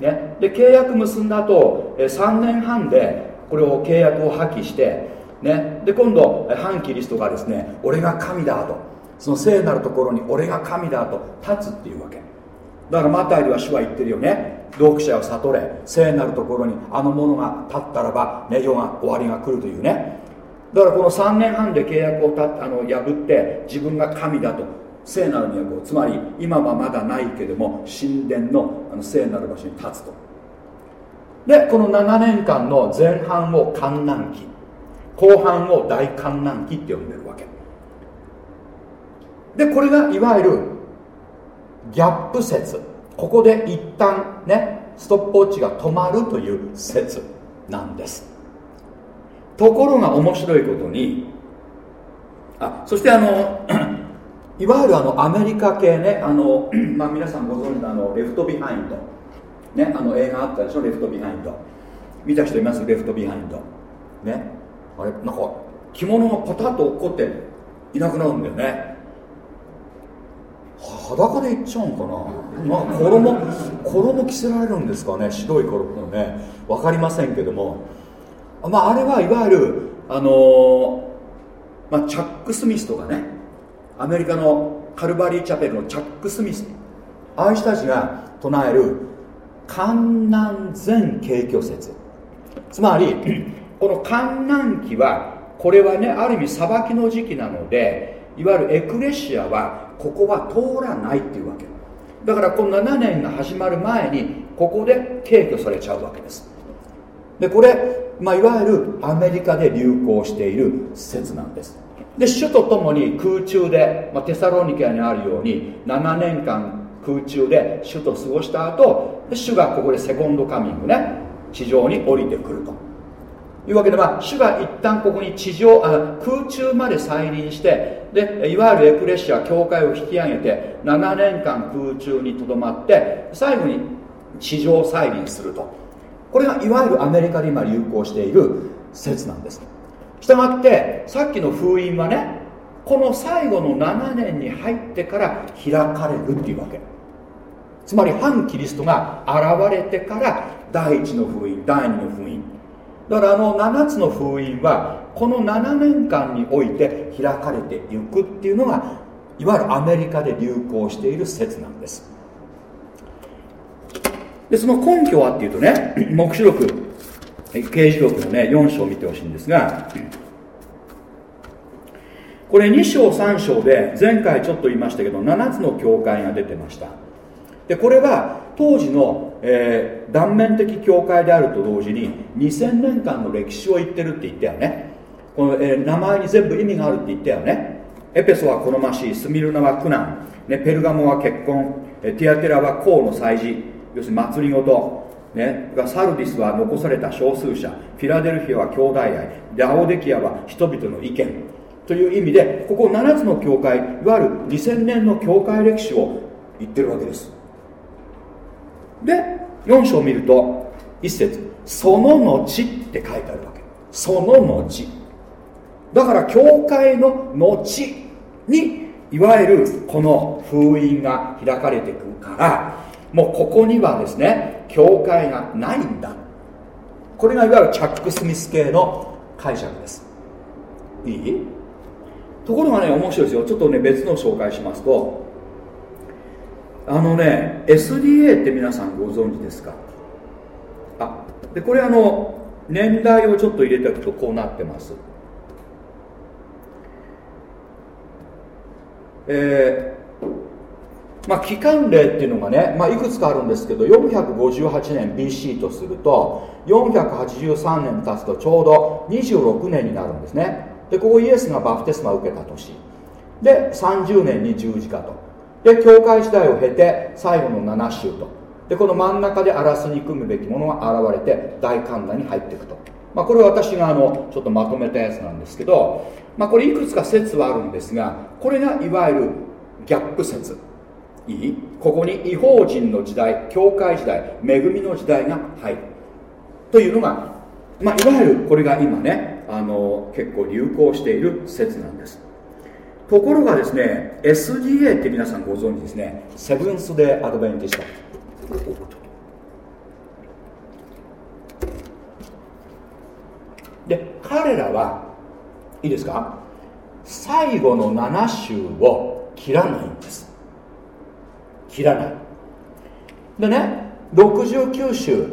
ね、で契約結んだ後3年半でこれを契約を破棄して、ね、で今度反キリストがですね俺が神だと。その聖なるところに俺が神だと立つっていうわけ。だからマタイでは主は言ってるよね。読者を悟れ。聖なるところにあの者が立ったらば、ね、世が終わりが来るというね。だからこの3年半で契約をたあの破って自分が神だと。聖なる都つまり今はまだないけども神殿のあの聖なる場所に立つと。でこの7年間の前半を患難期後半を大患難期って呼んでるわけ。でこれがいわゆるギャップ説。ここで一旦ねストップウォッチが止まるという説なんです。ところが面白いことにあそしてあのいわゆるあのアメリカ系ねあの、(clears throat) まあ、皆さんご存知のあの Left Behind、ね、あの映画あったでしょ？ Left Behind 見た人います？ Left Behind ね？あれなんか着物がパタッと落っこっていなくなるんだよね。裸でいっちゃうんかな、まあ、衣衣着せられるんですかね？白い衣ね。分かりませんけども、まあ、あれはいわゆるあのー、まあ、チャック・スミスとかね。アメリカのカルバリーチャペルのチャック・スミス。ああいう人たちが唱える観難前景挙説。(clears throat) つまり (clears throat) この観難期はこれはねある意味裁きの時期なのでいわゆるエクレシアはここは通らないっていうわけ。だからこの7年が始まる前にここで敬挙されちゃうわけです。でこれ、まあ、いわゆるアメリカで流行している説なんです。で主と共に空中で、まあ、テサロニケにあるように7年間空中で主と過ごした後主がここでセコンドカミングね地上に降りてくると。いうわけで、まあ、主が一旦ここに地上あ空中まで再臨してでいわゆるエクレシア教会を引き上げて7年間空中にとどまって最後に地上再臨すると。これがいわゆるアメリカで今流行している説なんです。したがってさっきの封印はねこの最後の7年に入ってから開かれるっていうわけ。つまり反キリストが現れてから第1の封印第2の封印。だからあの7つの封印はこの7年間において開かれていくっていうのがいわゆるアメリカで流行している説なんです。でその根拠はっていうとね (clears throat) 黙示録刑事録のね4章を見てほしいんですがこれ2章3章で前回ちょっと言いましたけど7つの教会が出てました。でこれは当時の、えー、断面的教会であると同時に2000年間の歴史を言ってるって言ったよね。この、えー、名前に全部意味があるって言ったよね。エペソは好ましいスミルナは苦難、ね、ペルガモは結婚。ティアテラは公の祭事。要するに祭りごと。ね、サルディスは残された少数者フィラデルフィアは兄弟愛でアオデキアは人々の意見という意味でここ7つの教会いわゆる2000年の教会歴史を言ってるわけです。で4章を見ると一節その後って書いてあるわけ。その後。だから教会の後にいわゆるこの封印が開かれてくるからもうここにはですね教会がないんだ。これがいわゆるチャック・スミス系の解釈です。いい？ところがね面白いですよ。ちょっとね別のを紹介しますと。あのね SDA って皆さんご存知ですか？あでこれあの年代をちょっと入れておくとこうなってます。えー、まあ、期間例っていうのがね、まあ、いくつかあるんですけど458年 BC とすると483年経つとちょうど26年になるんですね。でここイエスがバプテスマを受けた年。で30年に十字架と。で教会時代を経て最後の7週と。でこの真ん中で荒らすに組むべきものが現れて大観覧に入っていくと、まあ、これは私があのちょっとまとめたやつなんですけど、まあ、これいくつか説はあるんですがこれがいわゆるギャップ説。いい？ここに違法人の時代教会時代恵みの時代が入る。というのが、まあ、いわゆるこれが今ねあの結構流行している説なんです。ところがですね SDA って皆さんご存知ですね。セブンス・デー・アドベンティスト。で彼らはいいですか？最後の7週を切らないんです。切らない。でね69週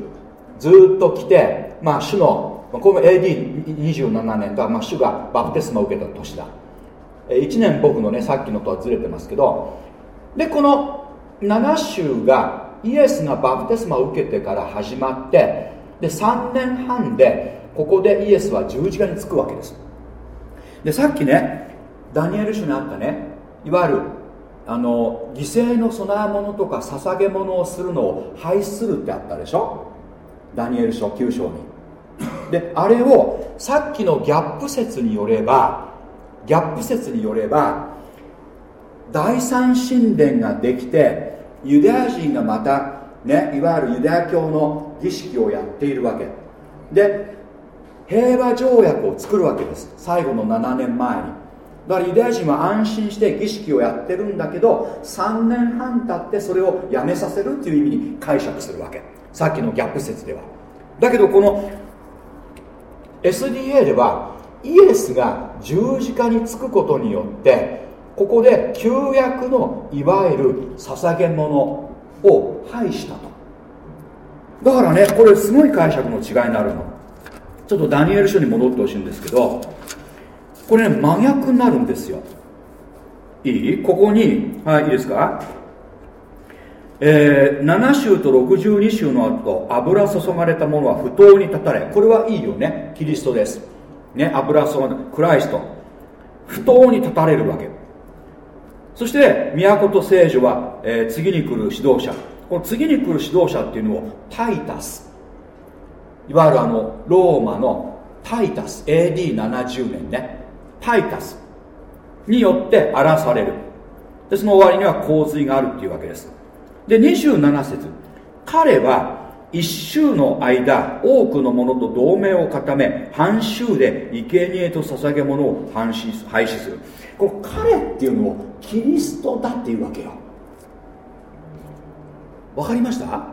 ずっと来てまあ主のこれも AD27 年だ、まあ、主がバプテスマを受けた年だ。1年僕のねさっきのとはずれてますけどでこの7週がイエスがバプテスマを受けてから始まってで3年半でここでイエスは十字架につくわけです。でさっきねダニエル書にあったねいわゆるあの犠牲の供え物とか捧げ物をするのを廃止するってあったでしょ？ダニエル書9章に。であれをさっきのギャップ説によればギャップ説によれば第三神殿ができてユダヤ人がまたねいわゆるユダヤ教の儀式をやっているわけ。で平和条約を作るわけです。最後の7年前に。だからユダヤ人は安心して儀式をやってるんだけど3年半経ってそれをやめさせるっていう意味に解釈するわけ。さっきのギャップ説では。だけどこの SDA ではイエスが十字架につくことによってここで旧約のいわゆる捧げ物を廃したと。だからねこれすごい解釈の違いになるの。ちょっとダニエル書に戻ってほしいんですけどこれね真逆になるんですよ。いい？ここにはいいいですか？えー、7週と62週の後油注がれたものは不当に立たれこれはいいよね。キリストです。ね油注がれクライスト。不当に立たれるわけ。そして都と聖女は、えー、次に来る指導者。この次に来る指導者っていうのをタイタス。いわゆるあのローマのタイタス。AD70 年ね。タイタスによって荒らされる。でその終わりには洪水があるっていうわけです。で27節。彼は一週の間多くの者と同盟を固め半周で生贄と捧げ物を廃止廃止する。この彼っていうのをキリストだっていうわけよ。わかりました？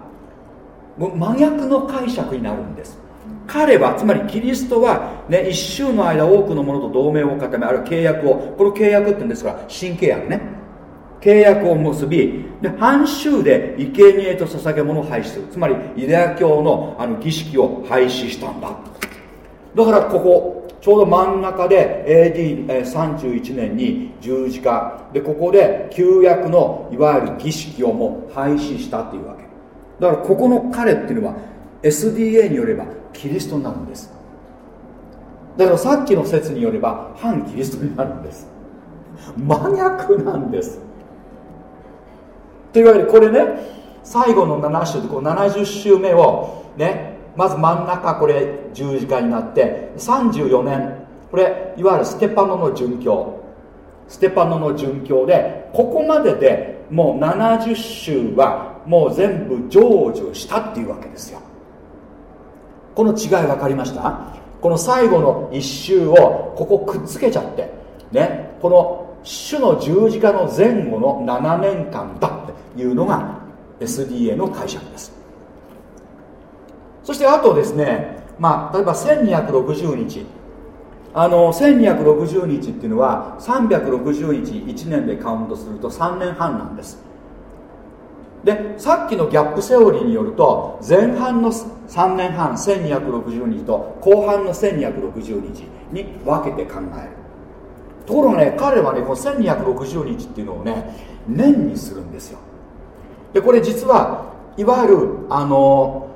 真逆の解釈になるんです。彼はつまりキリストは、ね、一週の間多くの者と同盟を固めある契約をこの契約って言うんですから新契約ね。契約を結びで半周で生贄と捧げ物を廃止する。つまりユダヤ教のあの儀式を廃止したんだ。だからここちょうど真ん中で AD31 年に十字架。でここで旧約のいわゆる儀式をもう廃止したっていうわけ。だからここの彼っていうのは SDA によればキリストになるんです。だからさっきの説によれば反キリストになるんです。真逆なんです。というわけでこれね最後の7週でこう70週目をねまず真ん中これ十字架になって34年これいわゆるステパノの殉教。ステパノの殉教でここまででもう70週はもう全部成就したっていうわけですよ。この違い分かりました？この最後の1周をここくっつけちゃってねこの主の十字架の前後の7年間だっていうのが SDA の解釈です。そしてあとですねまあ例えば1260日。あの1260日っていうのは360日1年でカウントすると3年半なんです。でさっきのギャップセオリーによると前半の3年半1260日と後半の1260日に分けて考える。ところがね彼はねこの1260日っていうのをね年にするんですよ。でこれ実はいわゆるあの、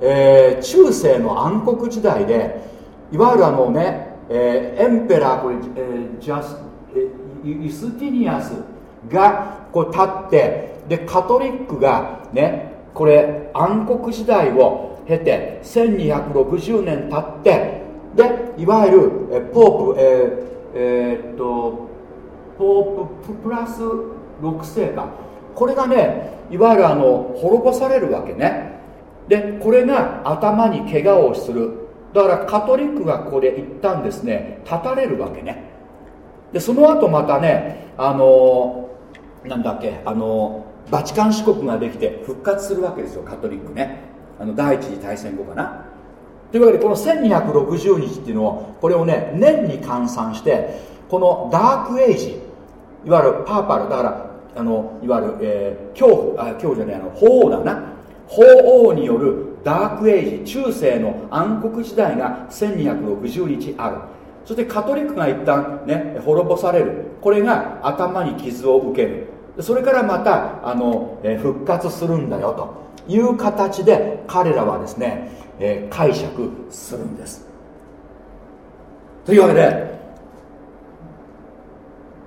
えー、中世の暗黒時代でいわゆるあのね、えー、エンペラーこれ、えー、ジャス、えー、ユスティニアスがこう立ってでカトリックがねこれ暗黒時代を経て1260年経ってでいわゆるえポープ、えーえー、っとポーププラス6世か。これがねいわゆるあの滅ぼされるわけね。でこれが頭に怪我をする。だからカトリックがここで一旦ですね立たれるわけね。でその後またねあのなんだっけあのバチカン四国ができて復活するわけですよカトリックね。あの第一次大戦後かな。というわけでこの1260日っていうのをこれをね年に換算してこのダークエイジいわゆるパーパルだからあのいわゆる、えー、恐怖あ恐怖じゃないあの法王だな。法王によるダークエイジ中世の暗黒時代が1260日ある。そしてカトリックが一旦ね滅ぼされる。これが頭に傷を受ける。それからまたあの、え復活するんだよという形で彼らはですね、え、解釈するんです。というわけで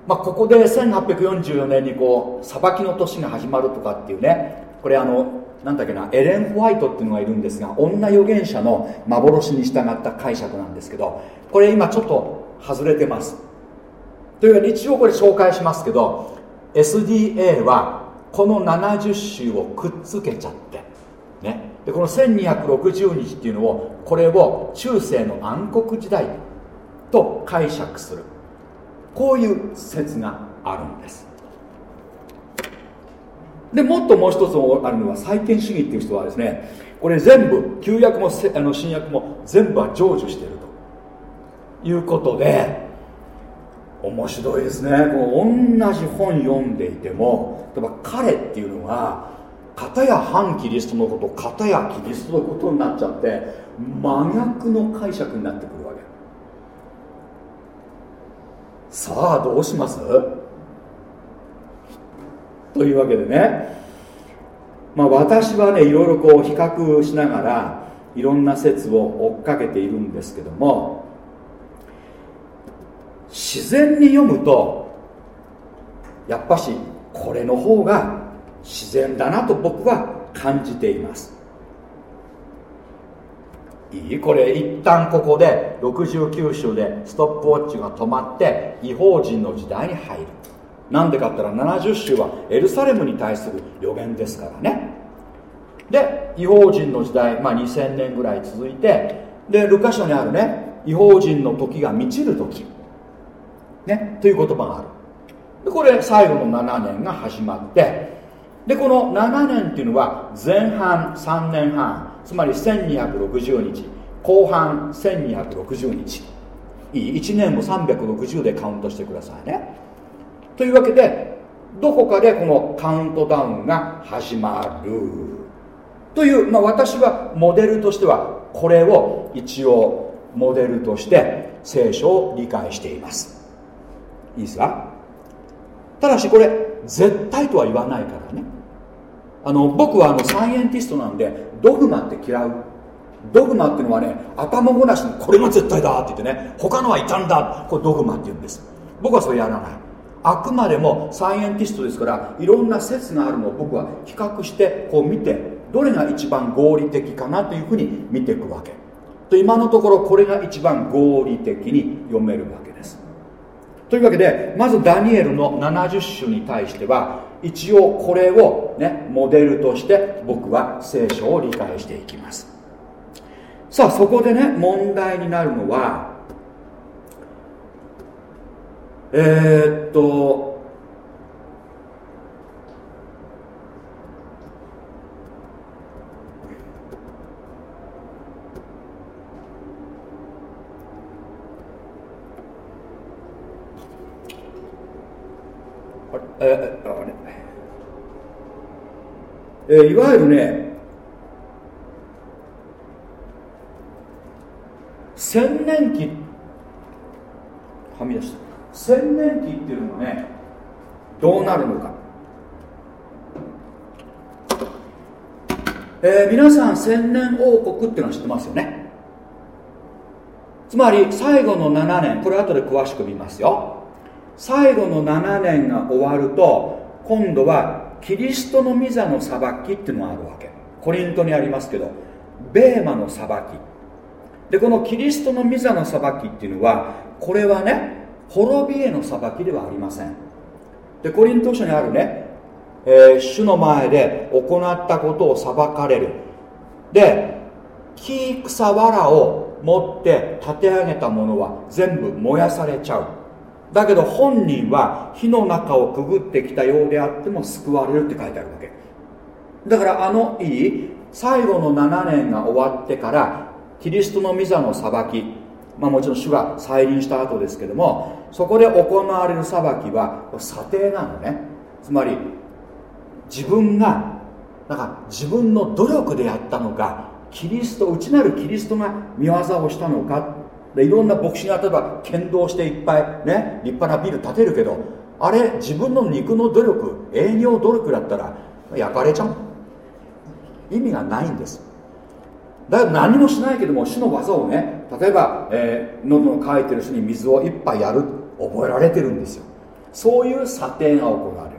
まあ、ここで1844年にこう裁きの年が始まるとかっていうねこれあのなんだっけなエレン・ホワイトっていうのがいるんですが女預言者の幻に従った解釈なんですけどこれ今ちょっと外れてます。というわけで一応これ紹介しますけど SDA はこの70週をくっつけちゃって。ね。でこの1260日っていうのをこれを中世の暗黒時代と解釈する。こういう説があるんです。でもっともう一つあるのは再建主義っていう人はですねこれ全部旧約もあの新約も全部は成就しているということで面白いですね。この同じ本読んでいても例えば彼っていうのが片や反キリストのこと片やキリストのことになっちゃって真逆の解釈になってくるわけ。さあどうします？というわけでね。まあ私はねいろいろこう比較しながらいろんな説を追っかけているんですけども自然に読むとやっぱしこれの方が自然だなと僕は感じています。いいこれ一旦ここで69章でストップウォッチが止まって違法人の時代に入る。なんでかって言ったら70週はエルサレムに対する予言ですからね。で違法人の時代、まあ、2000年ぐらい続いてでルカ書にあるね違法人の時が満ちる時。ね、という言葉がある。でこれ最後の7年が始まってでこの7年っていうのは前半3年半つまり1260日後半1260日。いい1年も360でカウントしてくださいね。というわけでどこかでこのカウントダウンが始まる。という、まあ、私はモデルとしてはこれを一応モデルとして聖書を理解しています。いいですか？ただしこれ絶対とは言わないからね。あの僕はあのサイエンティストなんでドグマって嫌う。ドグマっていうのはね頭ごなしにこれが絶対だって言ってね他のはいたんだこれドグマって言うんです。僕はそれやらない。あくまでもサイエンティストですからいろんな説があるのを僕は比較してこう見てどれが一番合理的かなというふうに見ていくわけ。と今のところこれが一番合理的に読めるわけです。というわけでまずダニエルの70種に対しては一応これをねモデルとして僕は聖書を理解していきます。さあそこでね問題になるのはえー、っとええいわゆるね千年期。はみ出した。千年期っていうのはねどうなるのか。えー、皆さん千年王国っていうのは知ってますよね。つまり最後の7年これ後で詳しく見ますよ。最後の7年が終わると今度はキリストの御座の裁きっていうのがあるわけ。コリントにありますけどベーマの裁き。でこのキリストの御座の裁きっていうのはこれはね滅びへの裁きではありません。でコリント書にあるね、えー、主の前で行ったことを裁かれる。で木草藁を持って立て上げたものは全部燃やされちゃう。だけど本人は火の中をくぐってきたようであっても救われるって書いてあるわけ。だからあのいい最後の7年が終わってからキリストの御座の裁きまあもちろん主が再臨した後ですけどもそこで行われる裁きは査定なのね。つまり自分がなんか自分の努力でやったのかキリスト内なるキリストが見業をしたのかでいろんな牧師が例えば剣道していっぱいね立派なビル建てるけどあれ自分の肉の努力営業努力だったら焼かれちゃう。意味がないんです。だから何もしないけども主の技をね例えば、えー、喉の渇いてる人に水を一杯やる覚えられてるんですよ。そういう査定が行われる。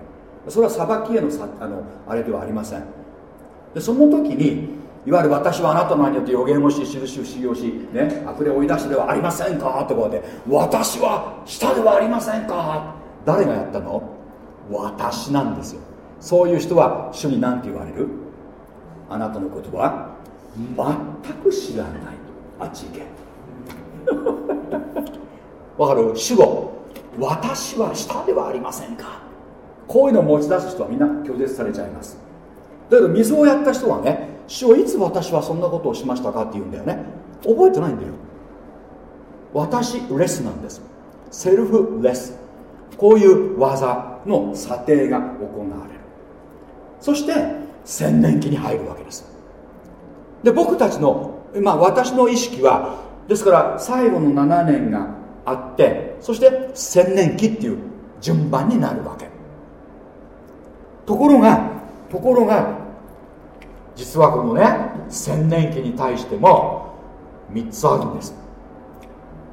それは裁きへのあのあれではありません。でその時にいわゆる私はあなたの名によって予言をし印を修行し、ね、悪霊を追い出しではありませんか？とかで私は下ではありませんか？誰がやったの？私なんですよ。そういう人は主に何て言われる？あなたのことは全く知らない。あっち行け。(laughs) わかる？主語。私は下ではありませんか？こういうのを持ち出す人はみんな拒絶されちゃいます。だけど水をやった人はね主はいつ私はそんなことをしましたか？って言うんだよね。覚えてないんだよ。私レスなんです。セルフレス。こういう技の査定が行われる。そして千年期に入るわけです。で僕たちの、まあ、私の意識はですから最後の7年があってそして千年期っていう順番になるわけ。ところがところが実はこのね千年期に対しても3つあるんです。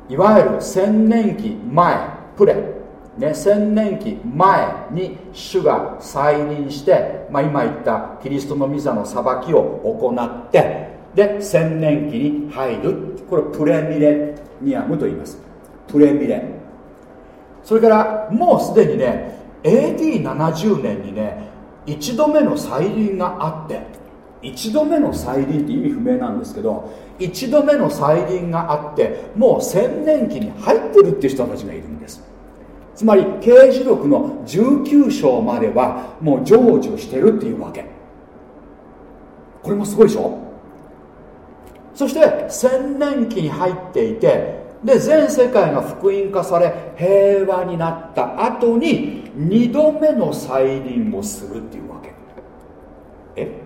いわゆる千年期前プレ。ね、千年期前に主が再臨して、まあ、今言ったキリストの御座の裁きを行ってで千年期に入る。これプレミレニアムと言います。プレミレ。それからもうすでにね AD70 年にね一度目の再臨があって一度目の再臨って意味不明なんですけど一度目の再臨があってもう千年期に入ってるっていう人たちがいるんです。つまり刑事録の19章まではもう成就してるっていうわけ。これもすごいでしょ？そして千年期に入っていてで全世界が福音化され平和になった後に2度目の再臨をするっていうわけえ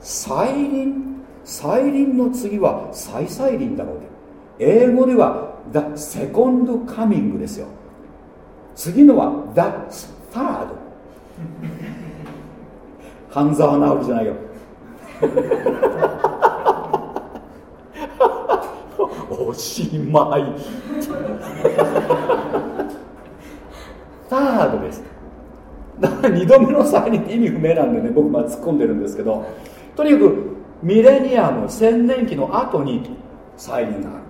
再臨再臨の次は再再臨だろう英語では The Second Coming ですよ。次のは The Third 半沢直樹じゃないよ。おしまい。タードです。だから2度目の再臨って意味不明なんでね僕まあ突っ込んでるんですけど。とにかくミレニアム千年期の後に再臨がある。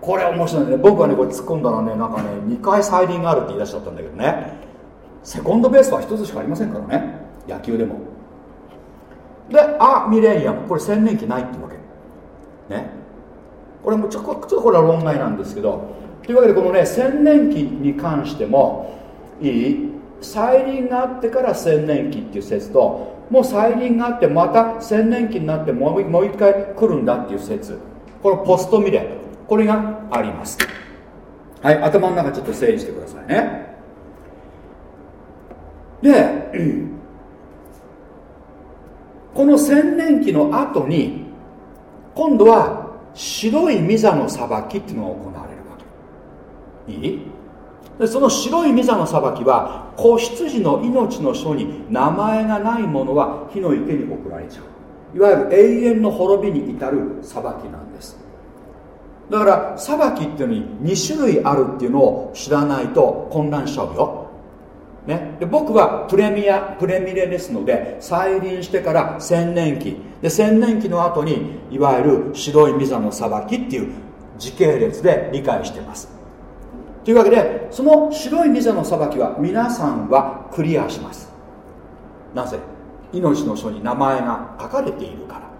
これ面白いね。僕はねこれ突っ込んだらねなんかね2回再臨があるって言い出しちゃったんだけどね。セコンドベースは1つしかありませんからね。野球でも。であミレニアム。これ千年期ないってわけ。ね。これもちょっとこれは論外なんですけど。というわけでこのね千年期に関してもいい？再臨があってから千年期っていう説ともう再臨があってまた千年期になってもう一回来るんだっていう説。このポストミレこれがあります。はい頭の中ちょっと整理してくださいね。で (clears throat) この千年期の後に今度は白い御座の裁きっていうのが行われるわけ。いい？でその白い御座の裁きは子羊の命の書に名前がないものは火の池に送られちゃう。いわゆる永遠の滅びに至る裁きなんです。だから裁きっていうのに2種類あるっていうのを知らないと混乱しちゃうよ。ね、で僕はプレミアプレミレですので再臨してから千年期。で千年期の後にいわゆる白い御座の裁きっていう時系列で理解してます。というわけでその白い御座の裁きは皆さんはクリアします。なぜ？命の書に名前が書かれているから。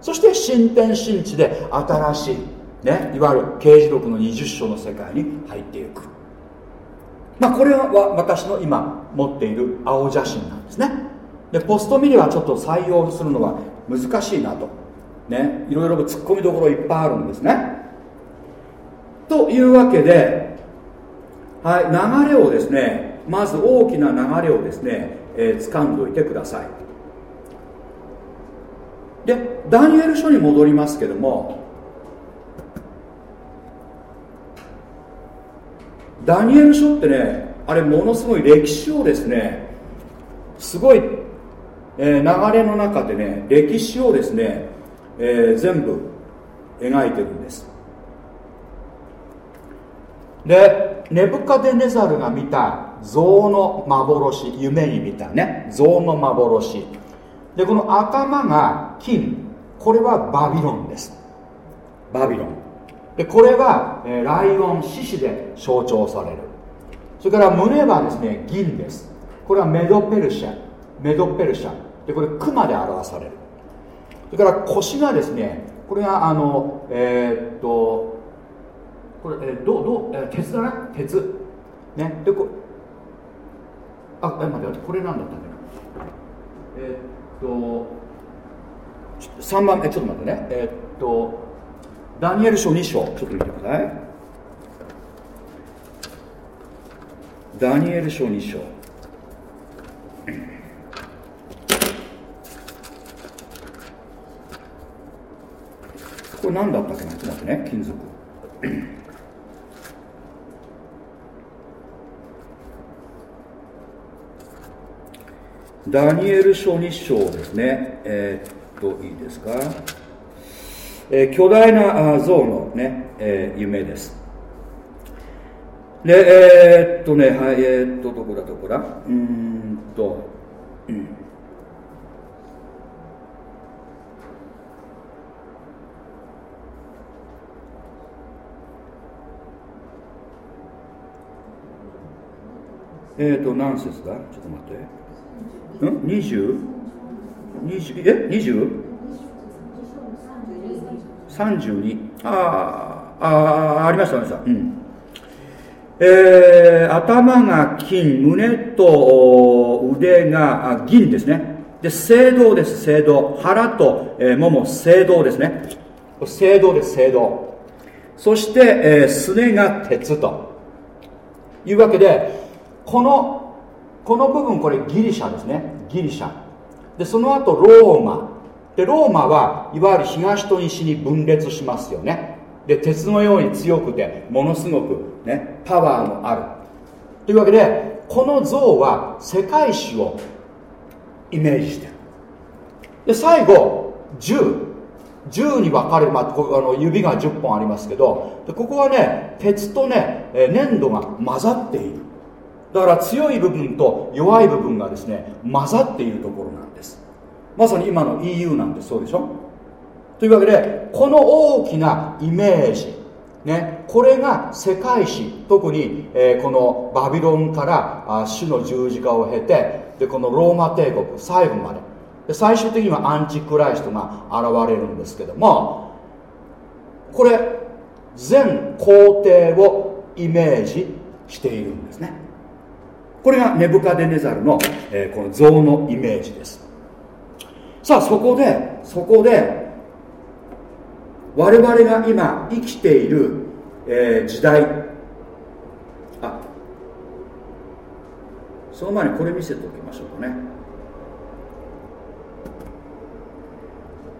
そして新天新地で新しい、ね、いわゆる刑事録の20章の世界に入っていく。まあこれは私の今持っている青写真なんですね。でポストミリはちょっと採用するのは難しいなと。ねいろいろ突っ込みどころいっぱいあるんですね。というわけではい、流れをですねまず大きな流れをですね、えー、掴んでおいてください。でダニエル書に戻りますけどもダニエル書ってねあれものすごい歴史をですねすごい、えー、流れの中でね歴史をですね、えー、全部描いてるんです。でネブカデネザルが見た象の幻夢に見たね。象の幻。でこの頭が金。これはバビロンです。バビロン。でこれは、えー、ライオン獅子で象徴される。それから胸はですね銀です。これはメドペルシャメドペルシャでこれ熊で表される。それから腰がですねこれがあのえー、っとこれ、えー、どどえー、鉄だな鉄。ね。でこあえ待ってこれなんだったんだえー、っと3番えちょっと待ってね。えー、っとダニエル書2章。ちょっと見てください。ダニエル書2章。これ何だったっけな？ちょっと待ってね。金属ダニエル書2章ですね。えー、っと、いいですか？えー、巨大な像のね、えー、夢です。で、えー、っとね、はい、えー、っと、どこだ、どこだ？うんと、うん。えっ、ー、と、何節だ？ちょっと待って。ん？20? 20え？20?32 ああありましたありました。うん。えー、頭が金胸と腕が銀ですね。で聖堂です。聖堂。腹と、えー、もも聖堂ですね。聖堂です。聖堂。そして、えー、すねが鉄と。いうわけでこのこの部分これギリシャですね。ギリシャ。でその後ローマ。でローマはいわゆる東と西に分裂しますよね。で鉄のように強くてものすごくねパワーのある。というわけでこの像は世界史をイメージしてる。で最後10 10に分かれる、まあ、あの指が10本ありますけど。でここはね鉄とね粘土が混ざっている。だから強い部分と弱い部分がですね混ざっているところなんです。まさに今の EU なんてそうでしょ？というわけでこの大きなイメージね、これが世界史特に、えー、このバビロンからあ主の十字架を経てでこのローマ帝国最後まで。で最終的にはアンチクライストが現れるんですけどもこれ全皇帝をイメージしているんです。これがネブカデネザルの、えー、この像のイメージです。さあそこでそこで我々が今生きている、えー、時代。あその前にこれ見せておきましょうかね。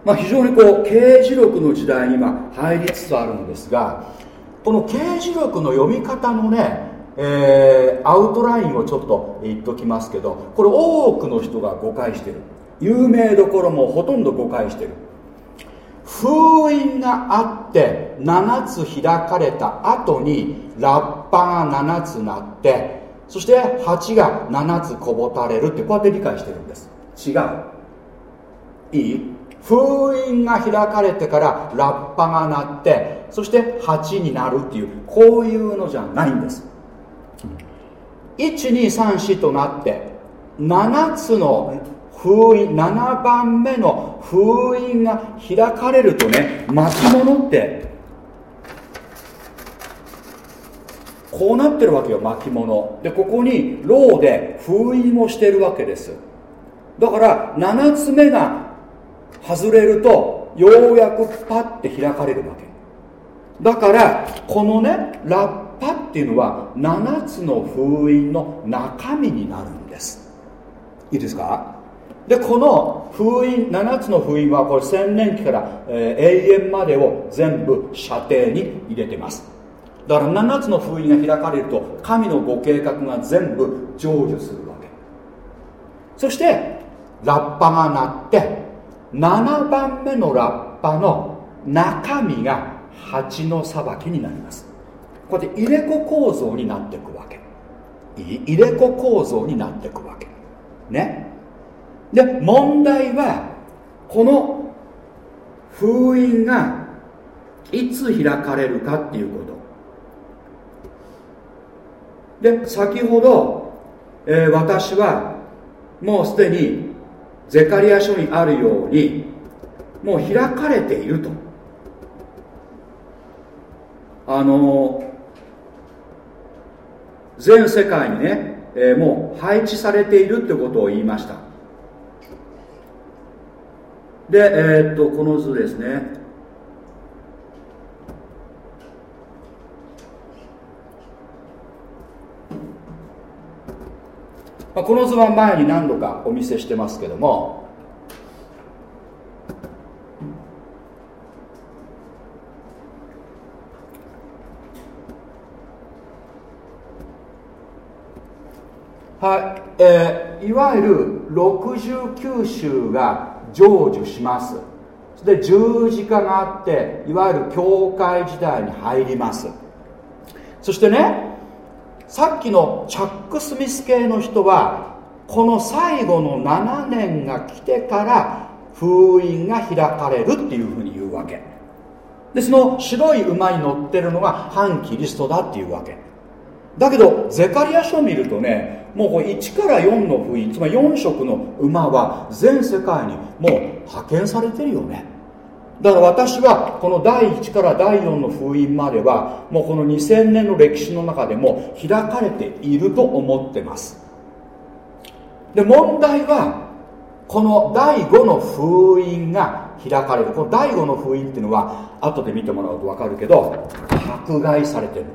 まあ非常にこう刑事録の時代に今入りつつあるんですがこの刑事録の読み方のね、えー、アウトラインをちょっと言っときますけどこれ多くの人が誤解してる。有名どころもほとんど誤解してる。封印があって7つ開かれた後にラッパが7つなってそして8が7つこぼたれるってこうやって理解してるんです。違う。いい？封印が開かれてからラッパが鳴ってそして8になるっていうこういうのじゃないんです。1234となって7つの封印7番目の封印が開かれるとね巻物ってこうなってるわけよ巻物。でここにローで封印をしてるわけです。だから7つ目が外れるとようやくパッて開かれるわけ。だからこのねラップパっていうのは7つの封印の中身になるんです。いいですか？でこの封印7つの封印はこれ千年期から、え、永遠までを全部射程に入れてます。だから7つの封印が開かれると神のご計画が全部成就するわけ。そしてラッパが鳴って7番目のラッパの中身が蜂の裁きになります。こうやって入れ子構造になっていくわけ。入れ子構造になっていくわけ。ね。で問題はこの封印がいつ開かれるかっていうこと。で先ほど、えー、私はもうすでにゼカリア書にあるようにもう開かれていると。あの全世界にね、えー、もう配置されているってことを言いました。で、えー、っとこの図ですね。ま、この図は前に何度かお見せしてますけどもはい、えー、いわゆる69州が成就します。で十字架があっていわゆる教会時代に入ります。そしてねさっきのチャック・スミス系の人はこの最後の7年が来てから封印が開かれるっていうふうに言うわけ。でその白い馬に乗ってるのが反キリストだっていうわけ。だけどゼカリア書を見るとねもうこ1から4の封印つまり4色の馬は全世界にもう派遣されてるよね。だから私はこの第1から第4の封印まではもうこの2000年の歴史の中でも開かれていると思ってます。で問題はこの第5の封印が開かれる。この第5の封印っていうのは後で見てもらうと分かるけど迫害されてる。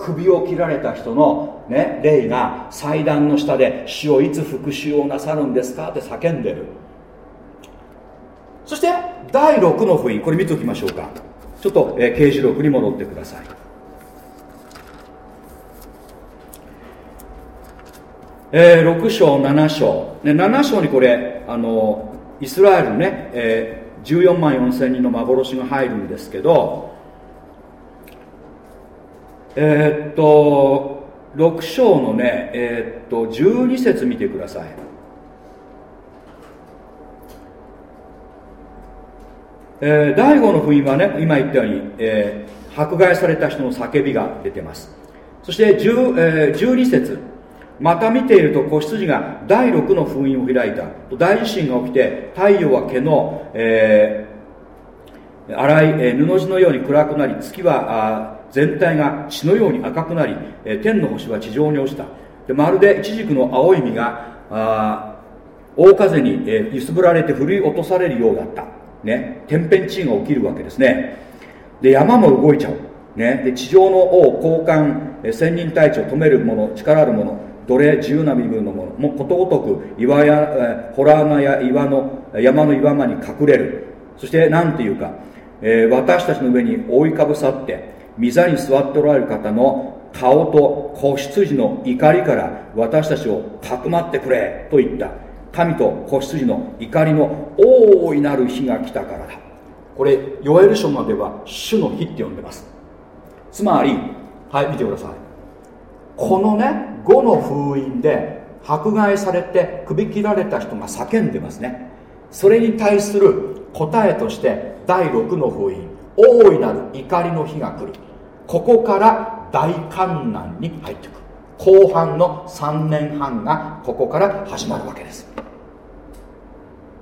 首を切られた人の、ね、霊が祭壇の下で死をいつ復讐をなさるんですか？って叫んでる。そして第6の封印。これ見ておきましょうか。ちょっと、えー、刑事録に戻ってください。えー、6章7章、ね、7章にこれあのイスラエルのね、えー、14万4千人の幻が入るんですけどえー、っと6章のね、えー、っと12節見てください。えー、第5の福音はね今言ったように、えー、迫害された人の叫びが出てます。そして 10,、えー、12節。また見ていると子羊が第6の封印を開いた。大地震が起きて太陽は毛の、えー、荒い、えー、布地のように暗くなり月はあ全体が血のように赤くなり、え、天の星は地上に落ちた。でまるでイチジクの青い実が大風に、え、揺すぶられて振り落とされるようだった。ね。天変地異が起きるわけですね。で山も動いちゃう。ね、で地上の王高官千人隊長止める者力ある者奴隷自由な身分のものもことごとく岩やホラー穴や岩の山の岩間に隠れる。そして何ていうか、え、私たちの上に覆いかぶさって御座に座っておられる方の顔と子羊の怒りから私たちをかくまってくれと言った。神と子羊の怒りの大いなる日が来たからだ。これヨエル書までは主の日って呼んでます。つまりはい見てください。このね5の封印で迫害されて首切られた人が叫んでますね。それに対する答えとして第6の封印大いなる怒りの日が来る。ここから大観難に入ってくる。後半の3年半がここから始まるわけです。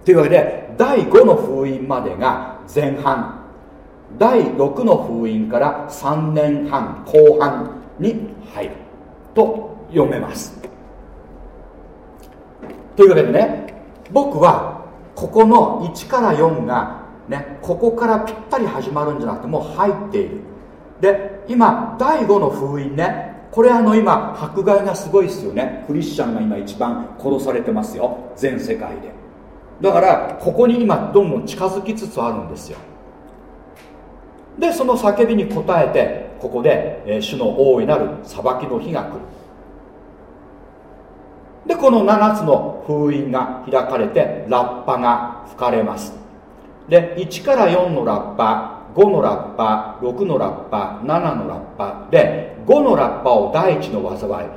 というわけで第5の封印までが前半。第6の封印から3年半後半に入ると読めます。というわけでね僕はここの1から4がねここからぴったり始まるんじゃなくてもう入っている。で今第5の封印ね。これあの今迫害がすごいですよね。クリスチャンが今一番殺されてますよ。全世界で。だからここに今どんどん近づきつつあるんですよ。でその叫びに応えてここで、えー、主の大いなる裁きの日が来る。でこの7つの封印が開かれてラッパが吹かれます。で1から4のラッパ5のラッパ6のラッパ7のラッパ。で5のラッパを第1の災い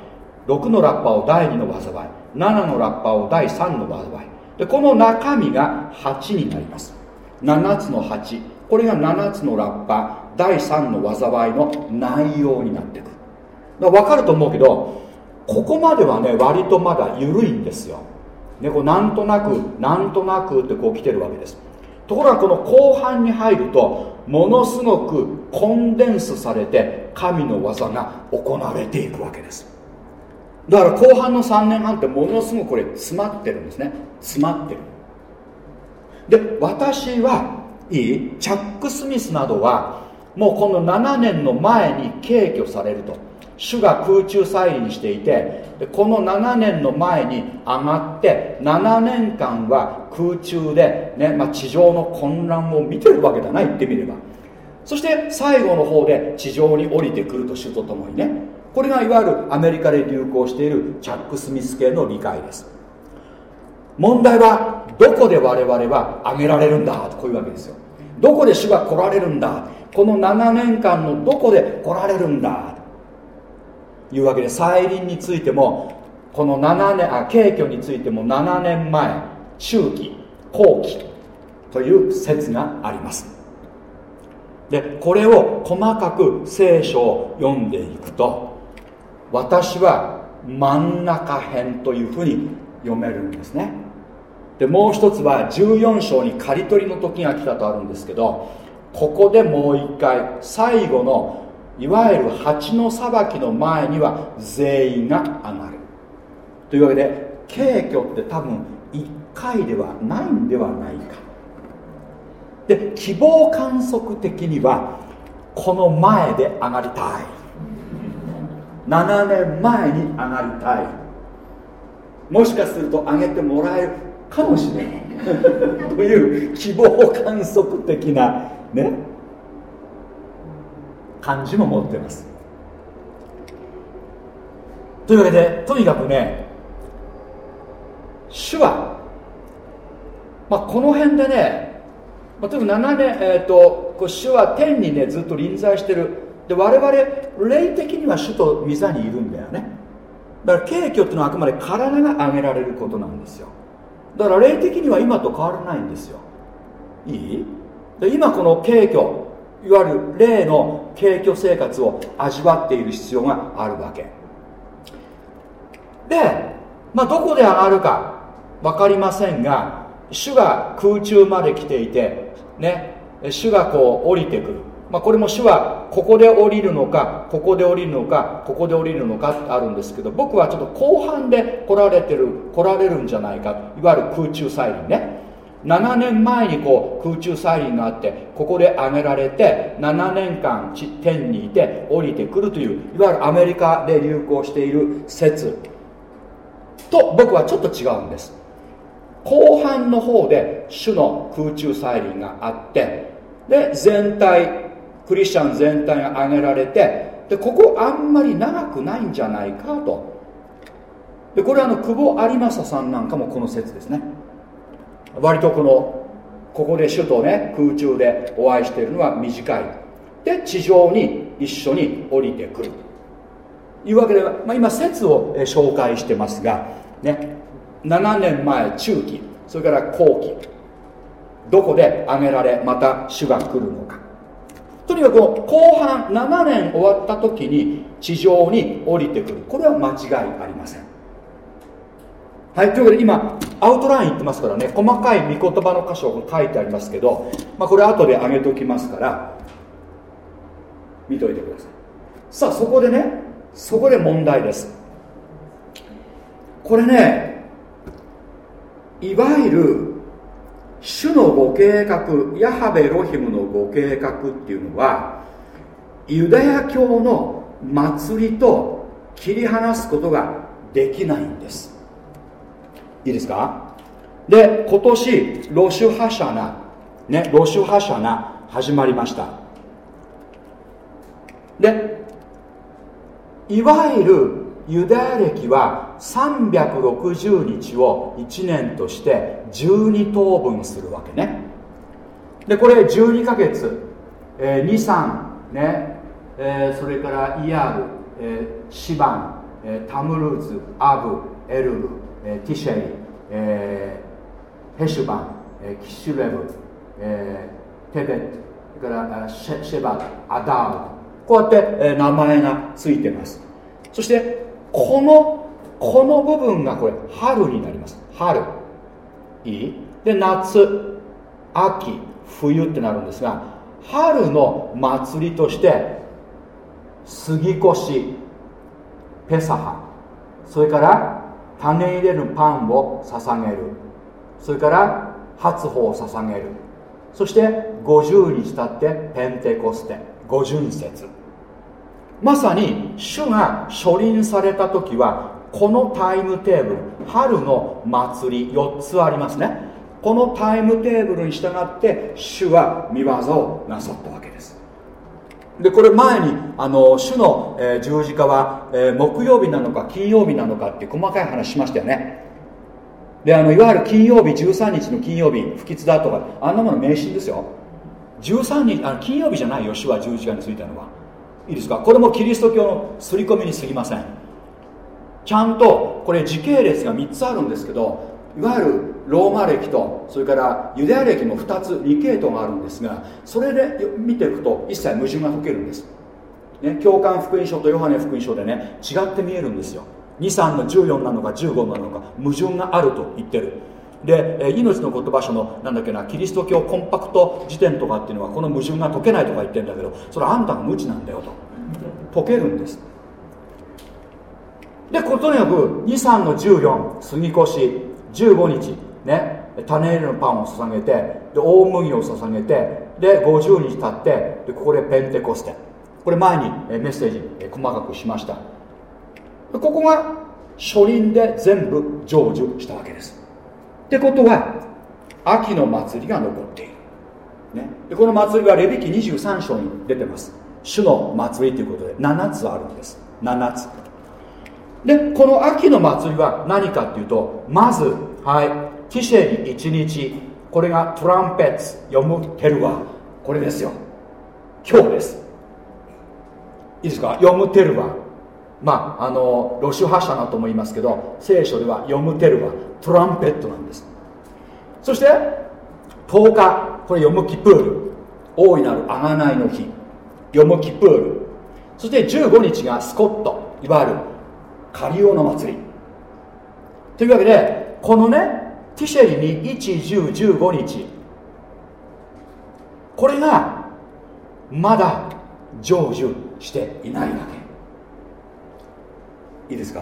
6のラッパを第2の災い7のラッパを第3の災い。でこの中身が8になります。7つの8これが7つのラッパ第3の災いの内容になってくる。だから分かると思うけどここまではね割とまだ緩いんですよ、ね、こうなんとなくなんとなくってこう来てるわけです。ところがこの後半に入るとものすごくコンデンスされて神の技が行われていくわけです。だから後半の3年半ってものすごくこれ詰まってるんですね。詰まってる。で私はいい？チャック・スミスなどはもうこの7年の前に軽挙されると。主が空中再臨していてこの7年の前に上がって7年間は空中で、ねまあ、地上の混乱を見てるわけだな言ってみれば。そして最後の方で地上に降りてくると主とともにねこれがいわゆるアメリカで流行しているチャック・スミス系の理解です。問題はどこで我々は上げられるんだとこういうわけですよ。どこで主が来られるんだこの7年間のどこで来られるんだいうわけで再臨についてもこの7年あ軽挙についても7年前中期後期という説があります。でこれを細かく聖書を読んでいくと私は真ん中編というふうに読めるんですね。でもう一つは14章に刈り取りの時が来たとあるんですけどここでもう一回最後のいわゆる蜂の裁きの前には全員が上がるというわけで軽挙って多分1回ではないんではないか。で希望観測的にはこの前で上がりたい。7年前に上がりたい。もしかすると上げてもらえるかもしれない。という希望観測的なね。感じも持ってます。というわけでとにかくね主は、まあ、この辺でね、まあ、とに7年、えーと、こう主は天にねずっと臨在してる。で我々霊的には主と御座にいるんだよね。だから敬虚っていうのはあくまで体が上げられることなんですよ。だから霊的には今と変わらないんですよ。いい？で今この軽挙いわゆる霊の軽挙生活を味わっている必要があるわけ。で、まあ、どこで上がるか分かりませんが主が空中まで来ていてね主がこう降りてくる、まあ、これも主はここで降りるのかここで降りるのかここで降りるのかってあるんですけど僕はちょっと後半で来られてる来られるんじゃないかいわゆる空中再臨ね。7年前にこう空中再臨があってここで上げられて7年間天にいて降りてくるといういわゆるアメリカで流行している説。と僕はちょっと違うんです。後半の方で主の空中再臨があってで全体クリスチャン全体が挙げられてでここあんまり長くないんじゃないかと。でこれはあの久保有正さんなんかもこの説ですね。割とこのここで首都ね空中でお会いしているのは短い。で地上に一緒に降りてくる。というわけで、まあ、今説を紹介してますがね7年前中期それから後期どこで挙げられまた主が来るのか。とにかく後半7年終わった時に地上に降りてくる。これは間違いありません。はいというわけで今アウトライン言ってますからね細かい御言葉の箇所が書いてありますけど、まあ、これ後で上げときますから見といてください。さあそこでねそこで問題です。これねいわゆる主のご計画ヤハベロヒムのご計画っていうのはユダヤ教の祭りと切り離すことができないんです。いいですか？で今年ロシュハシャナねロシュハシャナ始まりました。でいわゆるユダヤ歴は360日を1年として12等分するわけね。でこれ12ヶ月、えー、23ね、えー、それからイヤール、えー、シバン、えー、タムルーズアブエルルえー、ティシェイ、えー、ヘシュバン、えー、キシュレブ、えー、テベッそれからシェシェバアダールこうやって、えー、名前がついてます。そしてこのこの部分がこれ春になります。春。いい。で夏。秋。冬ってなるんですが春の祭りとして杉越ペサハそれから種入れるパンを捧げる。それから初歩を捧げる。そして50日経ってペンテコステ五巡節。まさに主が書輪された時はこのタイムテーブル春の祭り4つありますね。このタイムテーブルに従って主は見業をなさったわけです。でこれ前にあの主の、えー、十字架は、えー、木曜日なのか金曜日なのかって細かい話しましたよね。であのいわゆる金曜日13日の金曜日不吉だとかあんなもの迷信ですよ。13日あの金曜日じゃないよ主は十字架についたのは。いいですか？これもキリスト教の刷り込みにすぎません。ちゃんとこれ時系列が3つあるんですけどいわゆるローマ歴とそれからユダヤ歴も2つ2系統があるんですがそれで見ていくと一切矛盾が解けるんです、ね、教官福音書とヨハネ福音書でね違って見えるんですよ。23の14なのか15なのか矛盾があると言ってる。で命の言葉書のなんだっけなキリスト教コンパクト辞典とかっていうのはこの矛盾が解けないとか言ってるんだけどそれあんたが無知なんだよと。解けるんです。でことにかく23の14杉越15日ね。種入れのパンを捧げてで大麦を捧げてで50日経ってでここでペンテコステ。これ前にメッセージ細かくしました。ここが初輪で全部成就したわけです。ってことは秋の祭りが残っている、ね、でこの祭りはレビキ23章に出てます。主の祭りということで7つあるんです。7つ。でこの秋の祭りは何かっていうとまずはい。ティシェに1日これがトランペッツ読むテルワ。これですよ。今日です。いいですか？読むテルワ。まああのロシュハシャナとも言いますけど聖書では読むテルワ。トランペットなんです。そして10日これ読むキプール。大いなる贖いの日。ヨムキプール。そして15日がスコット。いわゆるカリオの祭り。というわけでこのねティシェリに11015日。これがまだ成就していないわけ。いいですか？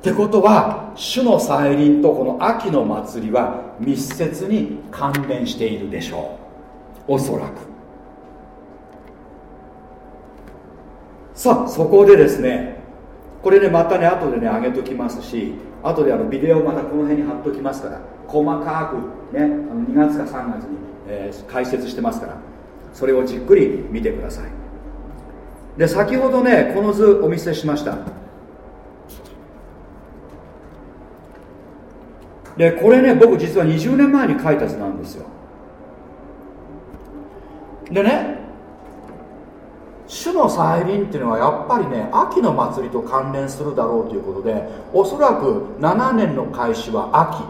ってことは主の再臨とこの秋の祭りは密接に関連しているでしょう。おそらく。さあそこでですねこれねまたね後でね上げときますし後であのビデオまたこの辺に貼っときますから細かくねあの2月か3月に、えー、解説してますからそれをじっくり見てください。で先ほどねこの図お見せしました。でこれね僕実は20年前に書いた図なんですよ。でね主の再臨っていうのはやっぱりね秋の祭りと関連するだろうということでおそらく7年の開始は秋。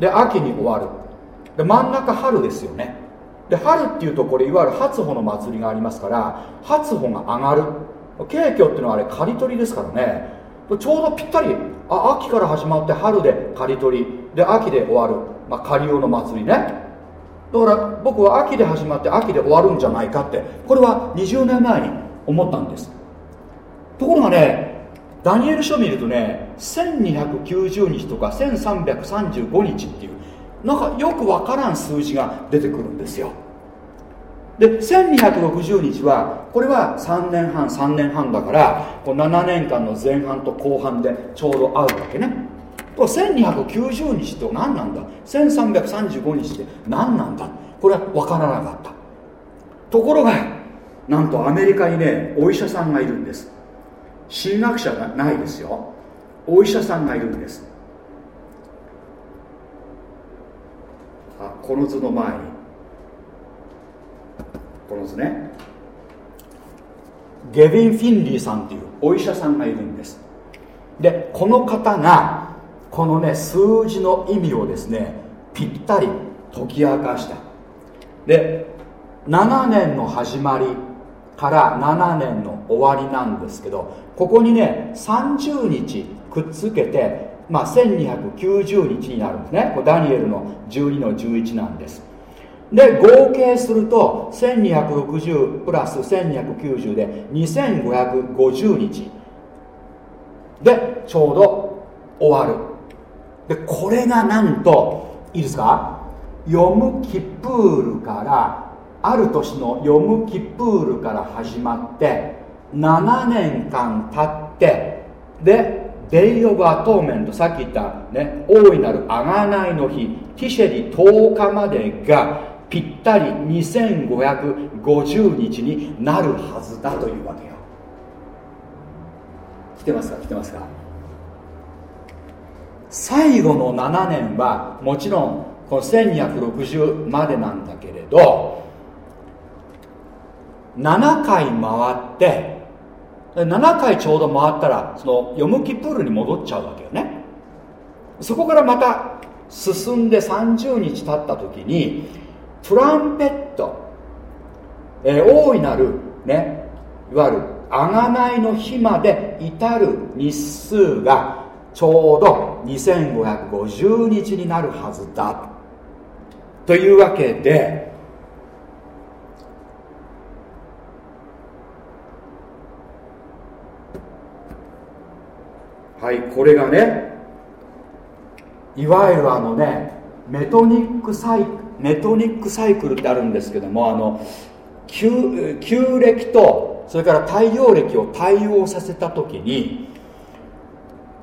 で秋に終わる。で真ん中春ですよね。で春っていうとこれいわゆる初穂の祭りがありますから初穂が上がる。景挙っていうのはあれ刈り取りですからね。ちょうどぴったりあ秋から始まって春で刈り取り。で秋で終わる、まあ、刈り用の祭りね。だから僕は秋で始まって秋で終わるんじゃないかってこれは20年前に思ったんです。ところがねダニエル書見るとね1290日とか1335日っていうなんかよくわからん数字が出てくるんですよ。で1260日はこれは3年半3年半だからこう7年間の前半と後半でちょうど合うわけね。これ1290日って何なんだ？1335日って何なんだ？これは分からなかった。ところがなんとアメリカにねお医者さんがいるんです。進学者がないですよ。お医者さんがいるんです。あこの図の前に。この図ね。ゲビン・フィンリーさんっていうお医者さんがいるんです。でこの方がこのね数字の意味をですねぴったり解き明かした。で7年の始まりから7年の終わりなんですけどここにね30日くっつけて、まあ、1290日になるんですね。これダニエルの12の11なんです。で合計すると1260プラス1290で2550日。でちょうど終わる。でこれがなんといいですか？ヨムキプールからある年のヨムキプールから始まって7年間経ってで Day of Atonement さっき言ったね大いなる贖いの日ティシュリ10日までがぴったり2550日になるはずだというわけよ。来てますか？来てますか？最後の7年はもちろんこの1260までなんだけれど7回回って7回ちょうど回ったらそのヨムキプールに戻っちゃうわけよね。そこからまた進んで30日経った時にトランペット、えー、大いなるねいわゆる贖いの日まで至る日数がちょうど2550日になるはずだ。というわけではいこれがねいわゆるあのねメトニックサイメトニックサイクルってあるんですけどもあの旧旧暦とそれから太陽暦を対応させた時に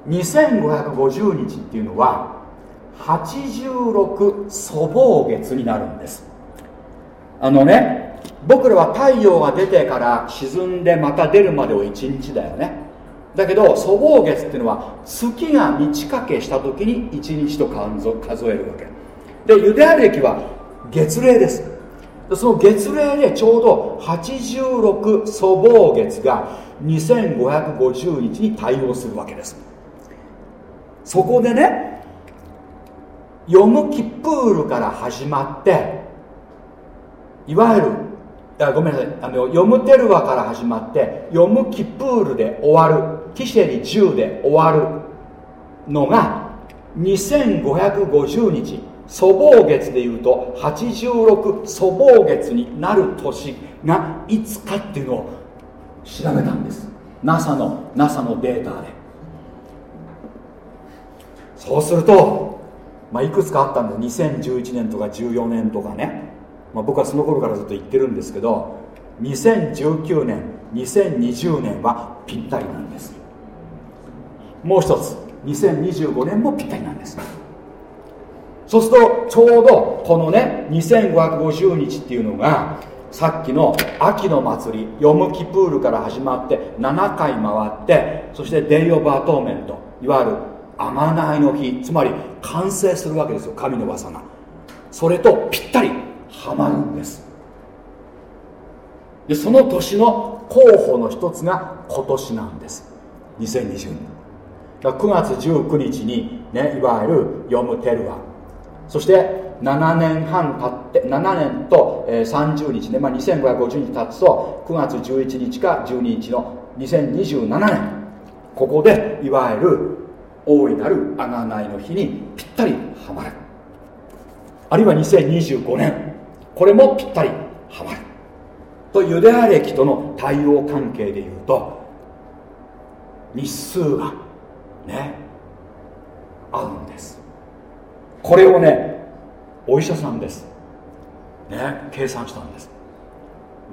2550日っていうのは86粗暴月になるんです。あのね僕らは太陽が出てから沈んでまた出るまでを1日だよね。だけど粗暴月っていうのは月が満ち欠けした時に1日と数えるわけ。でユダヤ暦は月齢です。その月齢でちょうど86粗暴月が2550日に対応するわけです。そこでねヨムキプールから始まっていわゆるあごめんなさいあのヨムテルワから始まってヨムキプールで終わるティシェリ10で終わるのが2550日粗暴月でいうと86粗暴月になる年がいつかっていうのを調べたんです。NASA の NASA のデータで。そうすると、まあ、いくつかあったんで2011年とか14年とかね、まあ、僕はその頃からずっと言ってるんですけど2019年2020年はぴったりなんです。もう一つ2025年もぴったりなんです。そうするとちょうどこのね2550日っていうのがさっきの秋の祭りヨムキプールから始まって7回回ってそして Day of Atonement いわゆる贖いの日つまり完成するわけですよ神の業が。それとぴったりはまるんです。でその年の候補の一つが今年なんです。2020年。9月19日に、ね、いわゆる読むテルアそして7年半経って7年と、えー、30日ね、まあ、2550日経つと9月11日か12日の2027年。ここでいわゆる大いなる贖いの日にぴったりはまる。あるいは2025年これもぴったりはまる。とユダヤ歴との対応関係でいうと日数がね合うんです。これをねお医者さんです。ね計算したんです。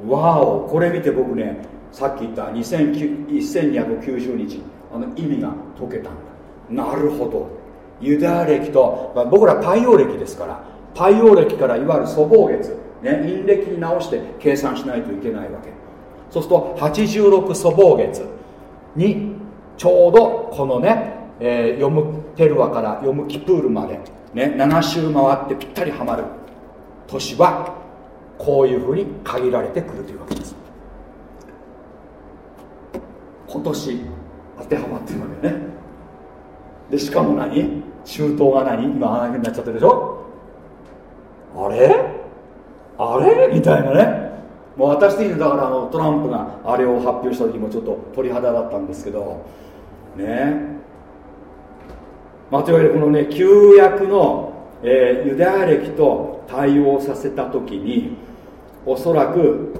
わおこれ見て僕ねさっき言った1290日あの意味が解けたんだ。なるほど。ユダヤ歴と、まあ、僕ら太陽暦ですから太陽暦からいわゆる粗暴月、ね、陰暦に直して計算しないといけないわけ。そうすると86粗暴月にちょうどこのね、えー、読むテルワから読むキプールまで、ね、7周回ってぴったりはまる年はこういうふうに限られてくるというわけです。今年当てはまってるわけね。でしかも何？中東が何？今ああいうふうになっちゃってるでしょ？あれ？あれ？みたいなね。もう私的にだからあのトランプがあれを発表した時もちょっと鳥肌だったんですけど。ね。まあ、というわけでこのね旧約の、えー、ユダヤ歴と対応させた時におそらく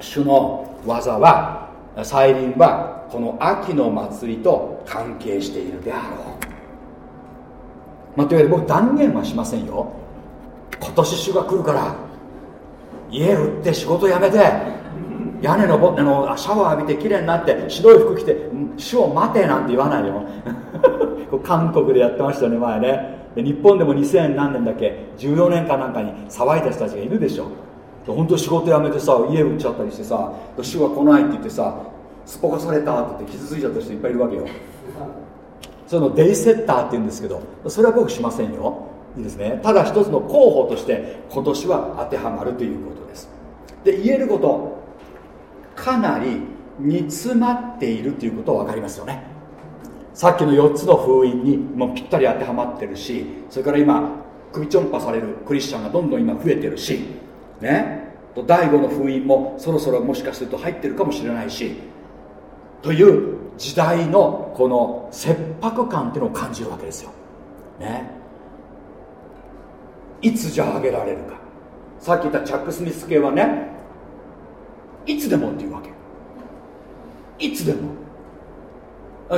主の技は再臨はこの秋の祭りと関係しているであろう、まあ、というわけで僕断言はしませんよ。今年主が来るから家売って仕事辞めて屋根のぼあのシャワー浴びて綺麗になって白い服着て主を待てなんて言わないよ (laughs) 韓国でやってましたよね前ね。で日本でも2000何年だっけ？14年かなんかに騒いだ人たちがいるでしょ。本当仕事辞めてさ家売っちゃったりしてさ主が来ないって言ってさすっぽかされたって言って傷ついちゃった人いっぱいいるわけよ。そのデイセッターって言うんですけどそれは僕しませんよ。いいですね。ただ一つの候補として今年は当てはまるということです。で言えることかなり煮詰まっているということは分かりますよね。さっきの4つの封印にもぴったり当てはまってるしそれから今首ちょんぱされるクリスチャンがどんどん今増えてるしね。第5の封印もそろそろもしかすると入ってるかもしれないし。という時代のこの切迫感っていうのを感じるわけですよ。ね。いつじゃあ上げられるか。さっき言ったチャック・スミス系はねいつでもっていうわけ。いつでも。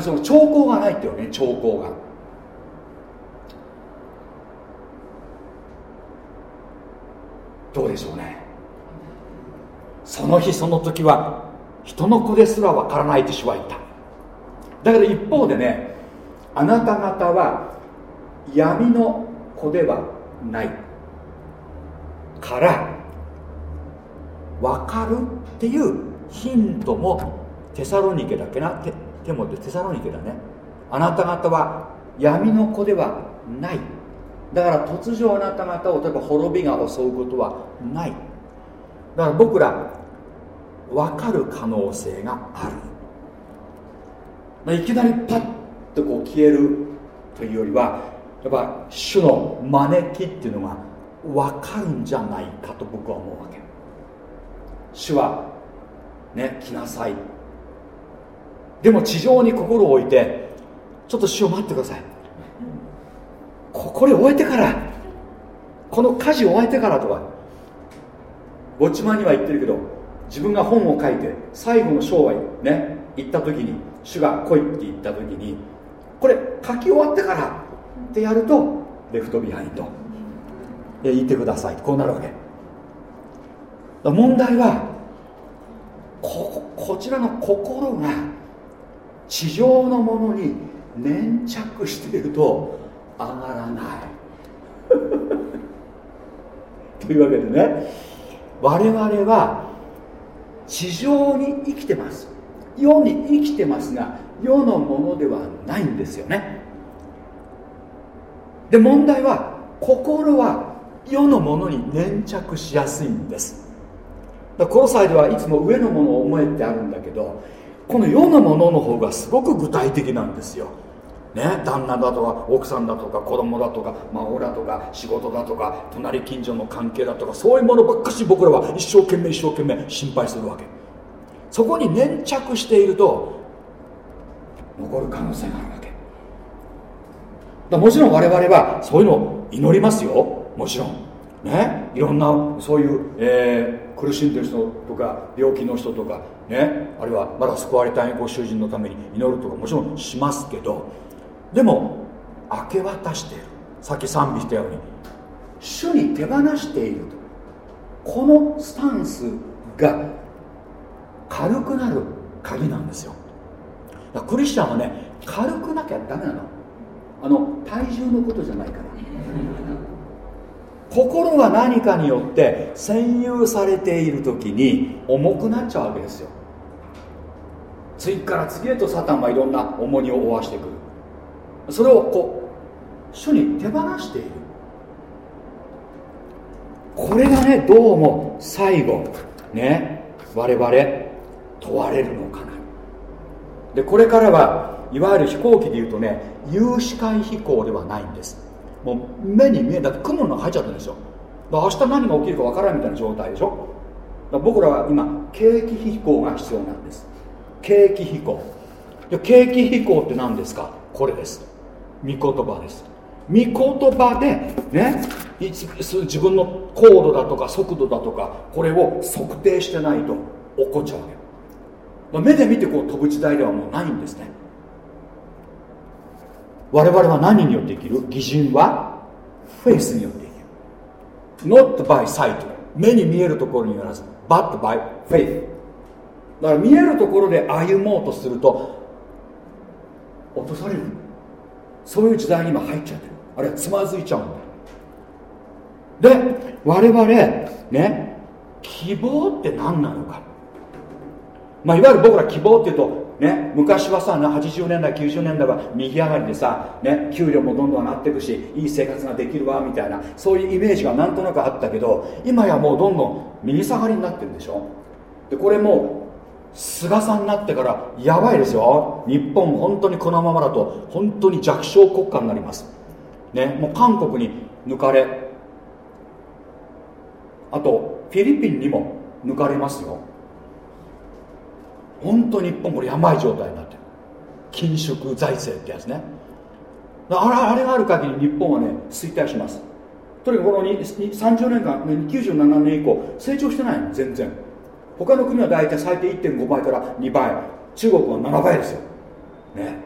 その兆候がないってよね兆候が。どうでしょうね。その日その時は人の子ですらわからないと主は言った。だけど一方でねあなた方は闇の子ではない。から分かるっていうヒントもテサロニケだけな。テテモテテサロニケだね。あなた方は闇の子ではない。だから突如あなた方を例えば滅びが襲うことはない。だから僕ら分かる可能性がある。いきなりパッとこう消えるというよりはやっぱ主の招きっていうのが分かるんじゃないかと僕は思うわけ。主はね来なさい。でも地上に心を置いてちょっと主を待ってください。ここで終えてからこの家事終えてからとかウォッチマン・ニーは言ってるけど自分が本を書いて最後の章はね行った時に主が来いって言った時にこれ書き終わってからってやると left behind。言ってください。こうなるわけ。問題はここちらの心が地上のものに粘着していると上がらない。(laughs) というわけでね我々は地上に生きてます。世に生きてますが世のものではないんですよね。で問題は心は世のものに粘着しやすいんです。この際ではいつも上のものを思えってあるんだけどこの世のものの方がすごく具体的なんですよ。ね、旦那だとか奥さんだとか子供だとか孫だとか仕事だとか隣近所の関係だとかそういうものばっかし僕らは一生懸命一生懸命心配するわけ。そこに粘着していると残る可能性があるわけ。だもちろん我々はそういうのを祈りますよ。もちろん。ね。いろんなそういう、えー、苦しんでる人とか病気の人とかね。あるいはまだ救われたいご主人のために祈るとかもちろんしますけどでも明け渡している。さっき賛美したように。主に手放していると。このスタンスが軽くなる鍵なんですよ。クリスチャンはね軽くなきゃダメなの。あの体重のことじゃないから。(laughs) 心が何かによって占有されている時に重くなっちゃうわけですよ。次から次へとサタンはいろんな重荷を負わしてくる。それをこう主に手放している。これがねどうも最後ね我々問われるのかな。でこれからはいわゆる飛行機でいうとね有視界飛行ではないんです。もう目に見えだって雲の入っちゃったんですよ。明日何が起きるかわからんみたいな状態でしょ。ら僕らは今景気飛行が必要なんです。景気飛行。で景気飛行って何ですか？これです。言葉です。御言葉でね自分の高度だとか速度だとかこれを測定してないと起こっちゃうわけ目で見てこう飛ぶ時代ではもうないんですね。我々は何によって生きる？義人は？フェイスによって生きる。Not by sight 目に見えるところによらず。But by faith だから見えるところで歩もうとすると落とされる。そういう時代に今入っちゃってる。あるいはつまずいちゃうんだで我々ね希望って何なのか。まあいわゆる僕ら希望っていうとね、昔はさ80年代90年代は右上がりでさ、ね、給料もどんどん上がっていくしいい生活ができるわみたいなそういうイメージがなんとなくあったけど今やもうどんどん右下がりになってるでしょ。でこれも菅さんになってからやばいですよ。日本本当にこのままだと本当に弱小国家になります。ねもう韓国に抜かれ。あとフィリピンにも抜かれますよ。本当に日本これやばい状態になってる。緊縮財政ってやつね。あれあれがある限り日本はね衰退します。とにかくこの30年間97年以降成長してないの全然。他の国は大体最低1.5倍から2倍中国は7倍ですよ。ね。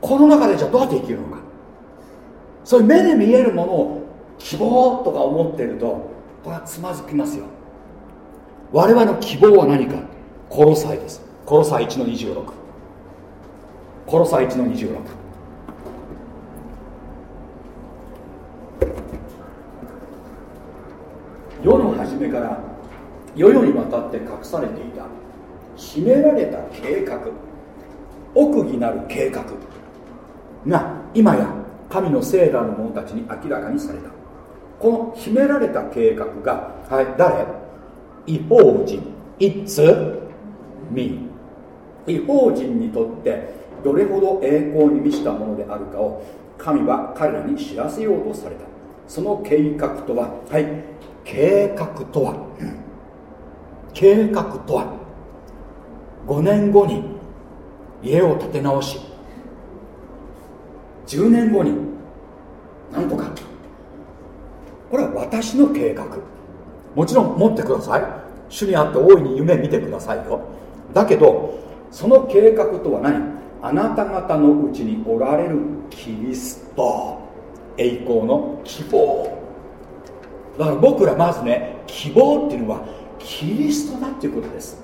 この中でじゃあどうやって生きるのか。そういう目で見えるものを希望とか思ってるとこれはつまずきますよ。我々の希望は何か。コロサイです。コロサイ1の26コロサイ1の26世の初めから世々にわたって隠されていた。秘められた計画。奥義なる計画。が今や神の聖なる者たちに明らかにされた。この秘められた計画が、はい、誰？違法人。It's me 違法人にとってどれほど栄光に満ちたものであるかを神は彼らに知らせようとされた。その計画とははい計画とは。計画とは5年後に家を建て直し10年後になんとかこれは私の計画。もちろん持ってください。主にあって大いに夢見てくださいよ。だけどその計画とは何？あなた方のうちにおられるキリスト。栄光の希望。だから僕らまずね希望っていうのはキリストだっていうことです。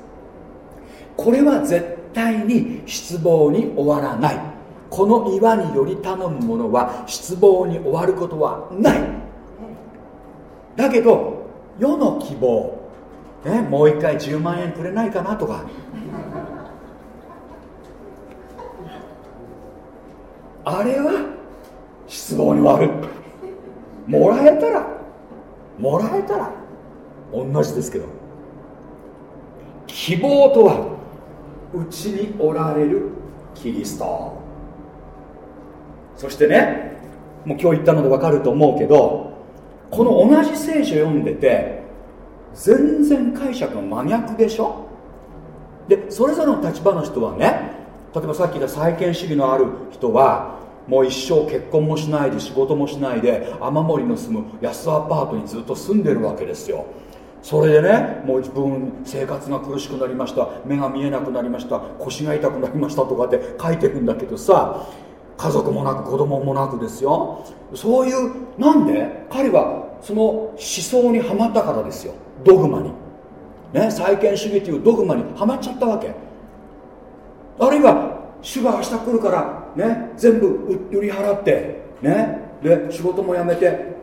これは絶対に失望に終わらない。この岩により頼むものは失望に終わることはない。だけど世の希望、ね、もう一回10万円くれないかなとか。あれは失望に終わる。もらえたらもらえたら同じですけど。希望とは？うちにおられるキリスト。そしてねもう今日言ったので分かると思うけどこの同じ聖書読んでて全然解釈が真逆でしょ？でそれぞれの立場の人はね例えばさっき言った再建主義のある人はもう一生結婚もしないで仕事もしないで雨漏りの住む安アパートにずっと住んでるわけですよそれでねもう自分生活が苦しくなりました。目が見えなくなりました。腰が痛くなりましたとかって書いてるんだけどさ家族もなく子供もなくですよ。そういうなんで？彼はその思想にはまったからですよ。ドグマに。ね再建主義というドグマにはまっちゃったわけ。あるいは主が明日来るからね全部売り払ってねで仕事も辞めて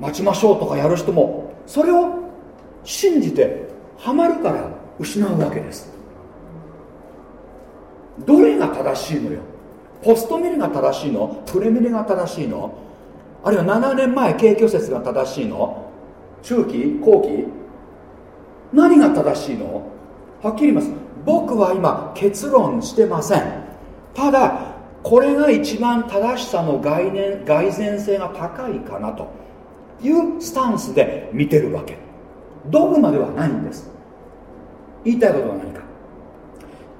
待ちましょうとかやる人もそれを信じてハマるから失うわけです。どれが正しいのよ？ポストミルが正しいの？プレミルが正しいの？あるいは7年前景気説が正しいの？中期後期？何が正しいの？はっきり言います。僕は今結論してません。ただこれが一番正しさの概念蓋然性が高いかなというスタンスで見てるわけ。ドグマではないんです。言いたいことは何か。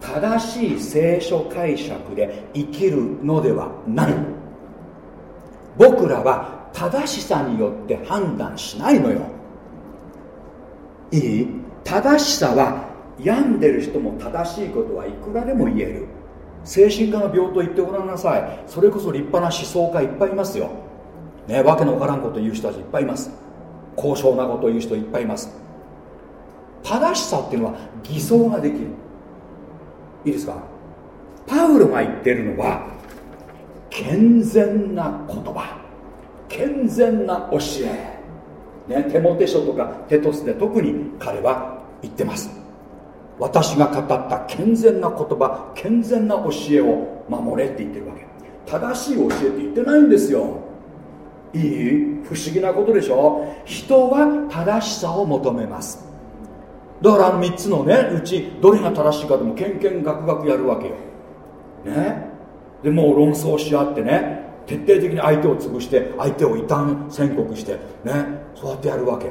正しい聖書解釈で生きるのではない。僕らは正しさによって判断しないのよ。いい？正しさは病んでる人も正しいことはいくらでも言える。精神科の病棟行ってごらんなさい。それこそ立派な思想家いっぱいいますよ。ねわけのわからんこと言う人たちいっぱいいます。高尚なことを言う人いっぱいいます。正しさっていうのは偽装ができる。いいですか？パウロが言ってるのは健全な言葉。健全な教え、ね、テモテ書とかテトスで特に彼は言ってます。私が語った健全な言葉健全な教えを守れって言ってるわけ。正しい教えって言ってないんですよ。いい不思議なことでしょ？人は正しさを求めます。だからあの3つのねうちどれが正しいかでもけんけんがくがくやるわけよ。ね？でもう論争し合ってね徹底的に相手を潰して相手を異端宣告してね？そうやってやるわけ。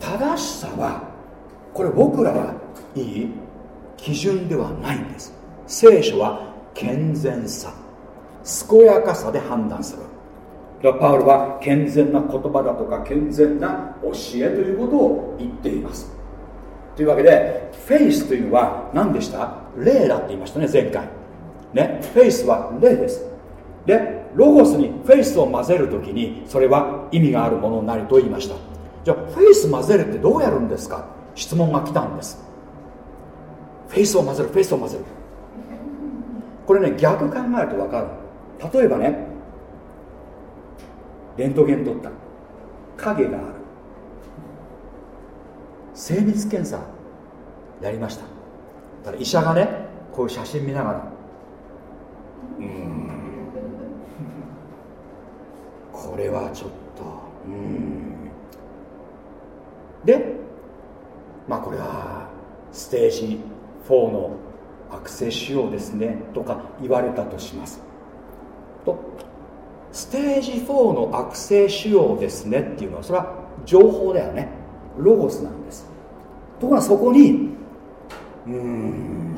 正しさはこれ僕らはいい？基準ではないんです。聖書は健全さ。健やかさで判断するだからパウロは健全な言葉だとか健全な教えということを言っていますというわけでフェイスというのは何でした霊だって言いましたね前回ねフェイスは霊ですでロゴスにフェイスを混ぜるときにそれは意味があるものになると言いましたじゃあフェイス混ぜるってどうやるんですか質問が来たんですフェイスを混ぜるフェイスを混ぜるこれね逆考えると分かる例えばねレントゲン取った。影がある。精密検査やりました。だ医者がねこういう写真見ながら。うん。これはちょっと。うん。でまあこれはステージ4の悪性腫瘍ですねとか言われたとします。とステージ4の悪性腫瘍ですねっていうのはそれは情報だよね。ロゴスなんです。ところがそこにうん。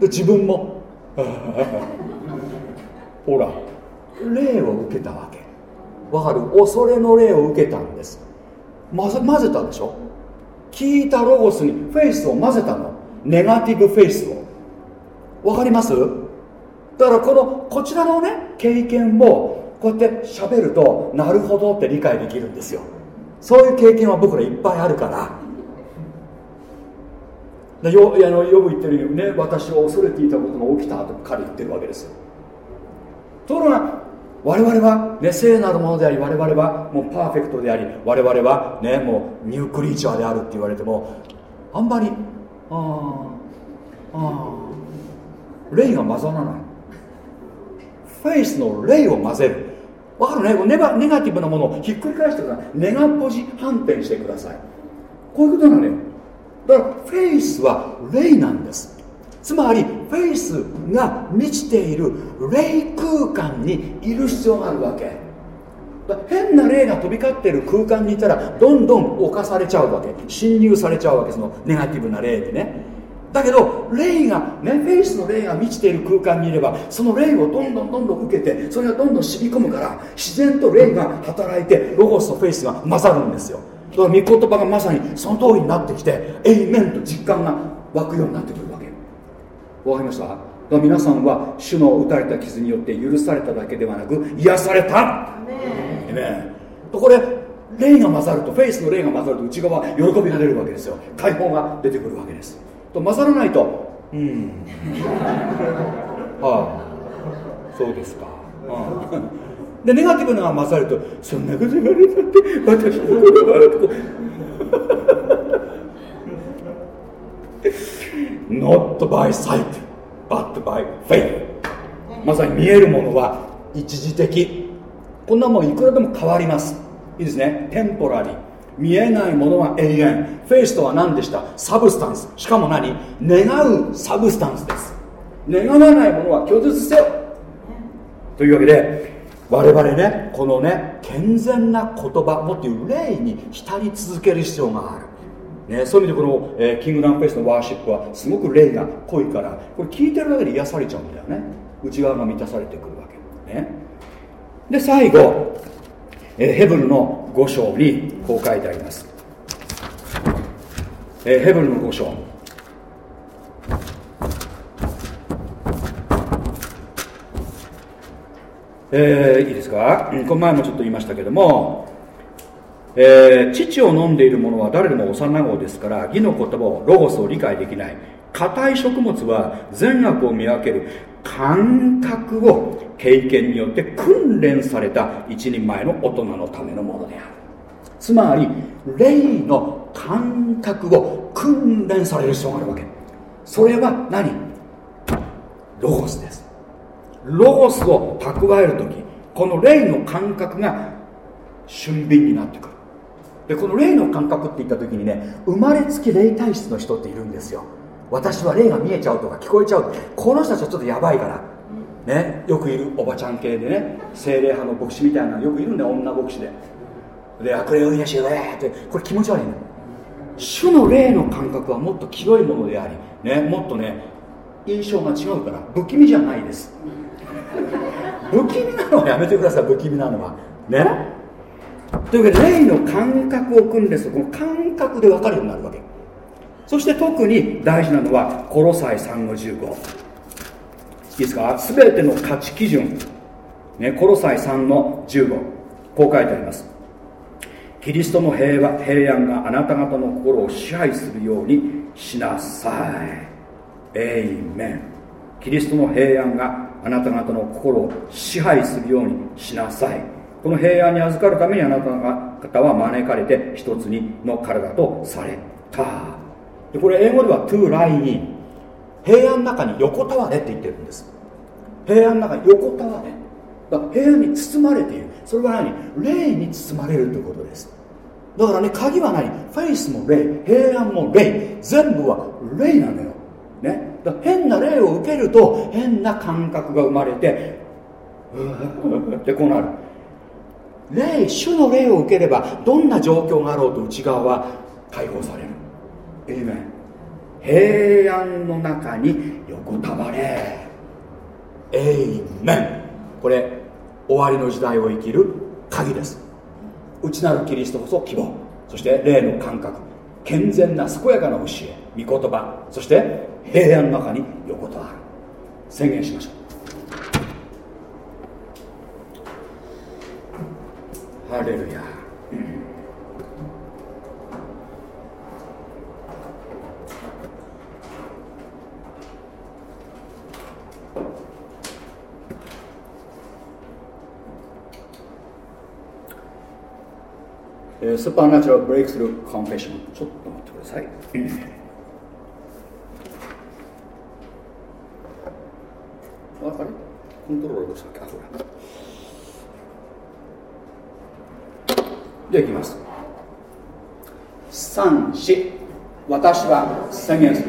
で自分も (laughs) ほら霊を受けたわけ。わかる？恐れの霊を受けたんです。混ぜ混ぜたでしょ？聞いたロゴスにフェイスを混ぜたの。ネガティブフェイスを。わかります？だからこのこちらのね経験をこうやって喋るとなるほどって理解できるんですよ。そういう経験は僕らいっぱいあるから。よあのよく言ってるようにね私は恐れていたことが起きたと彼言ってるわけですところが我々は、ね、聖なるものであり我々はもうパーフェクトであり我々は、ね、もうニュークリーチャーであるって言われてもあんまりああああ霊が混ざらない。フェイスの霊を混ぜる。わかるね？ネガネガティブなものをひっくり返してください。ネガポジ反転してください。こういうことなのよ。だからフェイスは霊なんです。つまりフェイスが満ちている霊空間にいる必要があるわけ。変な霊が飛び交っている空間にいたらどんどん侵されちゃうわけ。侵入されちゃうわけ。そのネガティブな霊でね。だけど霊がねフェイスの霊が満ちている空間にいればその霊をどんどんどんどん受けてそれがどんどん染み込むから自然と霊が働いてロゴスとフェイスが混ざるんですよ。だから御言葉がまさにその通りになってきてエイメンと実感が湧くようになってくるわけ。わかりました？皆さんは主の打たれた傷によって許されただけではなく癒された。ねこれ霊が混ざるとフェイスの霊が混ざると内側喜びが出るわけですよ。解放が出てくるわけですと混ざらないと。うん。はあ。そうですか、はあ、でネガティブなのが混ざるとそんなこと言われたって私のことはと Not by sight but by faith. まさに見えるものは一時的。こんなもんいくらでも変わります。いいですね。 Temporary 見えないものは永遠フェイスとは何でした？サブスタンス。しかも何？願う substance です。願わないものは拒絶せよ。というわけで我々ねこのね健全な言葉もっていう霊に浸り続ける必要がある、ね、そういう意味でこの、えー、キングダムフェイスのワーシップはすごく霊が濃いからこれ聞いてるだけで癒されちゃうんだよね。内側が満たされてくるわけ。ね。で最後えヘブルの5章にこう書いてあります、えヘブルの5章。えー、いいですか、この前もちょっと言いましたけども、えー、父を飲んでいる者は誰でも幼子ですから義の言葉をロゴスを理解できない。硬い食物は善悪を見分ける感覚を経験によって訓練された一人前の大人のためのものである。つまり霊の感覚を訓練される必要があるわけ。それは何？ロゴスです。ロゴスを蓄える時この霊の感覚が俊敏になってくる。でこの霊の感覚って言った時にね生まれつき霊体質の人っているんですよ。私は霊が見えちゃうとか聞こえちゃうこの人たちはちょっとやばいからねよくいるおばちゃん系でね精霊派の牧師みたいなよくいるんだよ女牧師で。で悪霊を癒しよねってこれ気持ち悪いね主の霊の感覚はもっと清いものでありねもっとね印象が違うから不気味じゃないです。(laughs) 不気味なのはやめてください不気味なのは。ね。というわけで霊の感覚を組んですとこの感覚で分かるようになるわけ。そして特に大事なのはコロサイ3の15いいですか？全ての価値基準、ね、コロサイ3の15こう書いてあります。キリストの平和平安があなた方の心を支配するようにしなさい。エイメン。キリストの平安があなた方の心を支配するようにしなさい。この平安に預かるためにあなた方は招かれて一つにの体とされた。でこれ英語では to lie in 平安の中に横たわれって言ってるんです。平安の中に横たわれだ平安に包まれている。それは何？霊に包まれるということです。だからね鍵は何？フェイスも霊。平安も霊。全部は霊なのよ、ね、だ変な霊を受けると変な感覚が生まれて (laughs) でこうなる。霊主の霊を受ければどんな状況があろうと内側は解放される。エイメン平安の中に横たわれ。エイメンこれ終わりの時代を生きる鍵です。内なるキリストこそ希望。そして霊の感覚健全な健やかな教え御言葉そして平安の中に横たわる。宣言しましょう。ハレルヤえー、スーパーナチュラルブレイクスルーコンフェッションちょっと待ってください。ああれ？コントロールどうしたっけ？あこれでいきます。34私は宣言する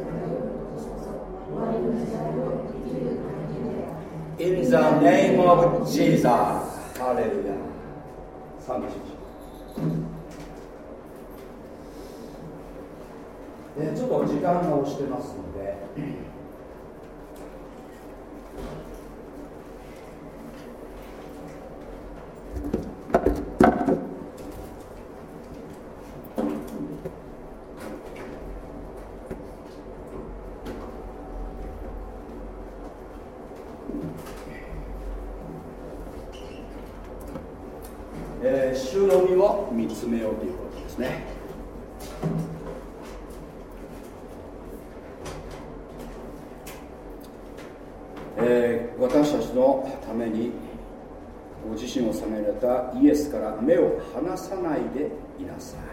In the name of Jesus. Hallelujah. 賛美しましょう。ね、ちょっと時間が押してますので。詰めようということですね。えー、私たちのためにご自身を下げられたイエスから目を離さないでいなさい。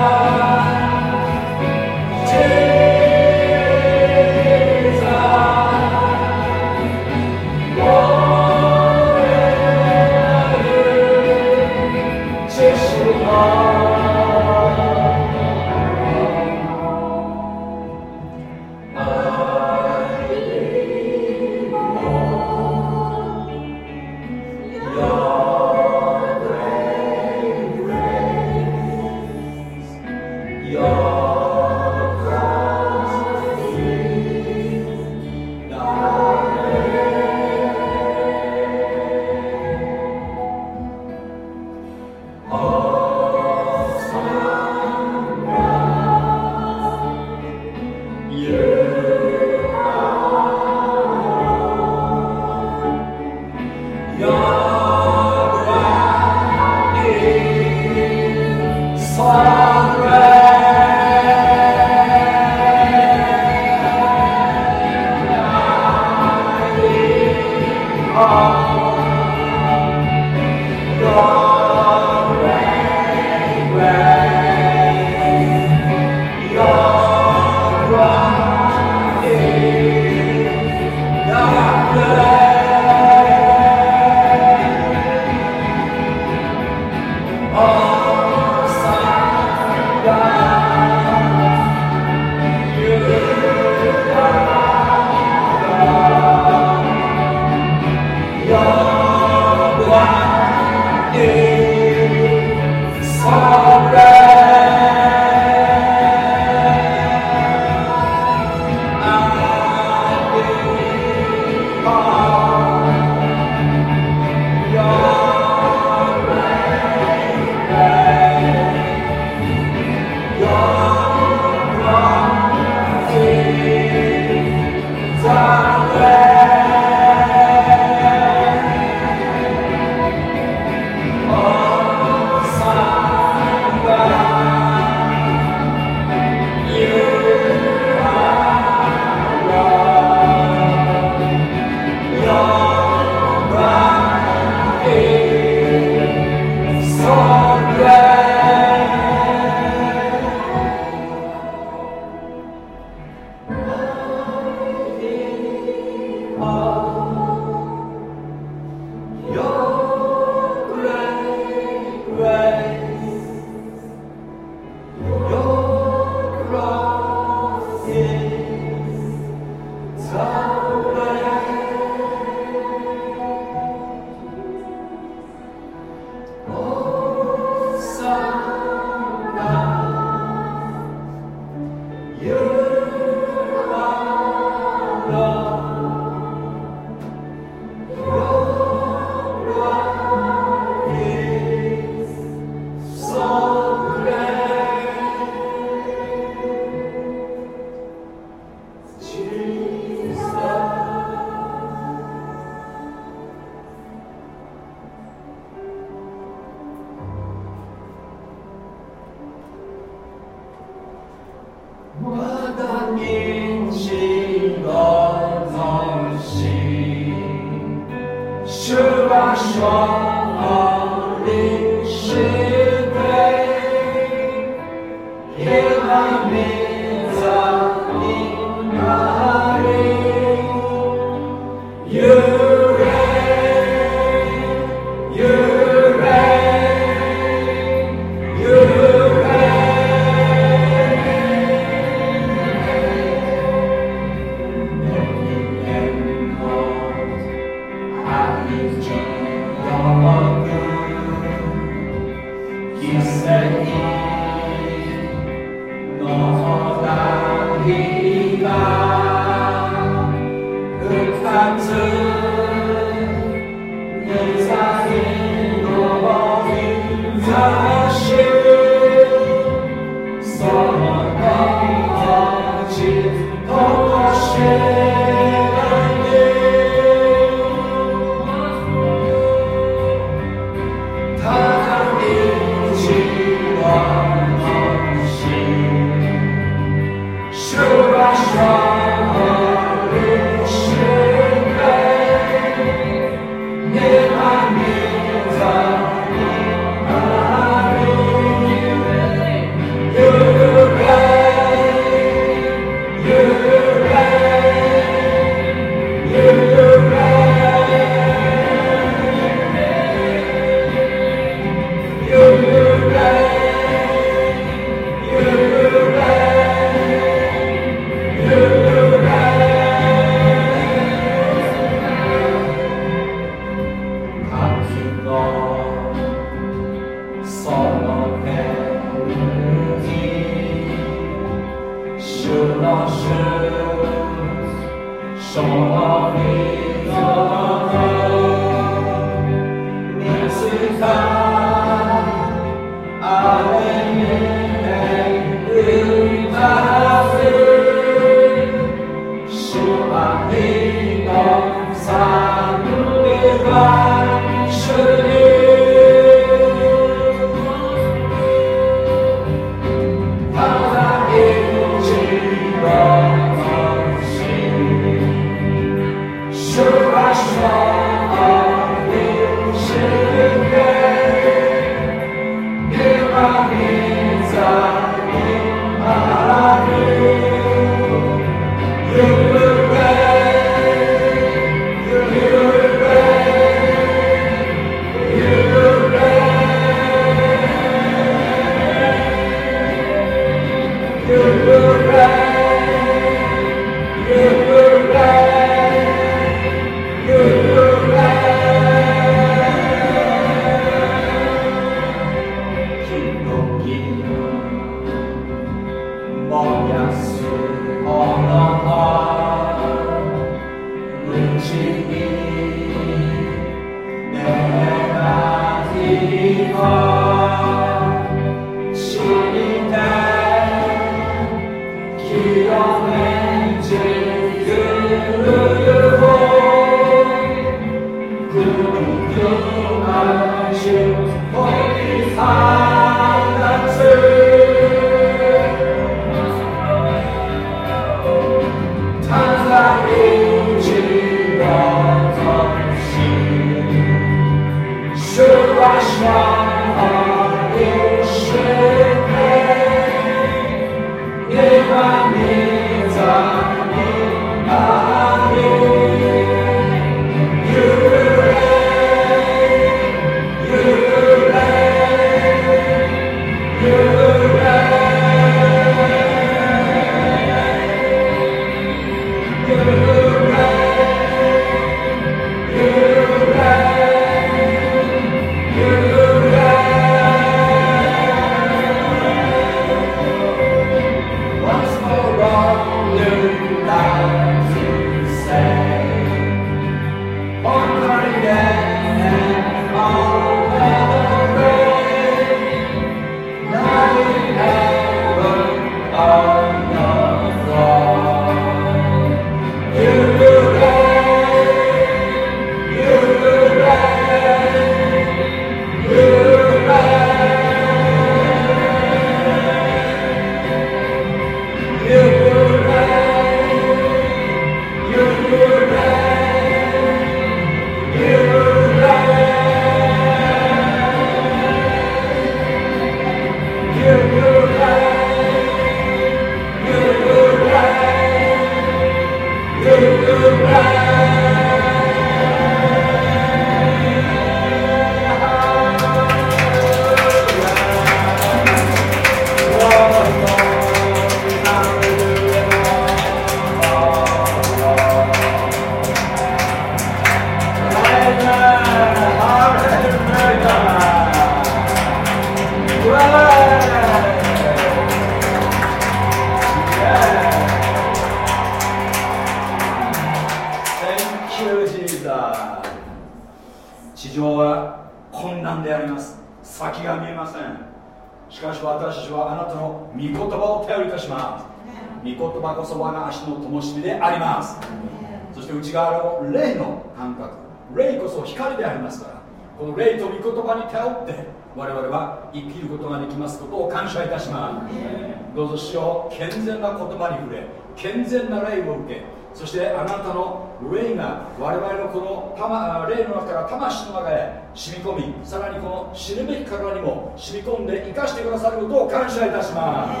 なたの霊が我々のこの霊の中から魂の中へ染み込みさらにこの死ぬべき体にも染み込んで生かしてくださることを感謝いたします。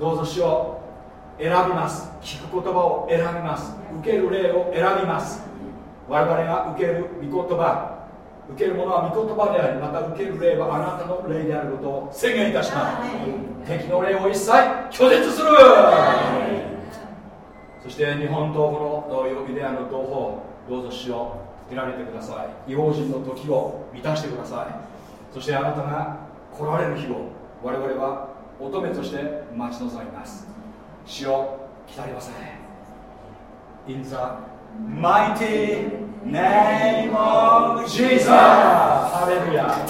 どうぞしよう選びます。聞く言葉を選びます。受ける霊を選びます。我々が受ける御言葉受けるものは御言葉でありまた受ける霊はあなたの霊であることを宣言いたします。敵の霊を一切拒絶するそして日本とこのユダヤの同胞どうぞ死を得られてください。違法人の時を満たしてください。そしてあなたが来られる日を我々は乙女として待ち望みます。死を来たりません。In the mighty name of Jesus ハレルヤ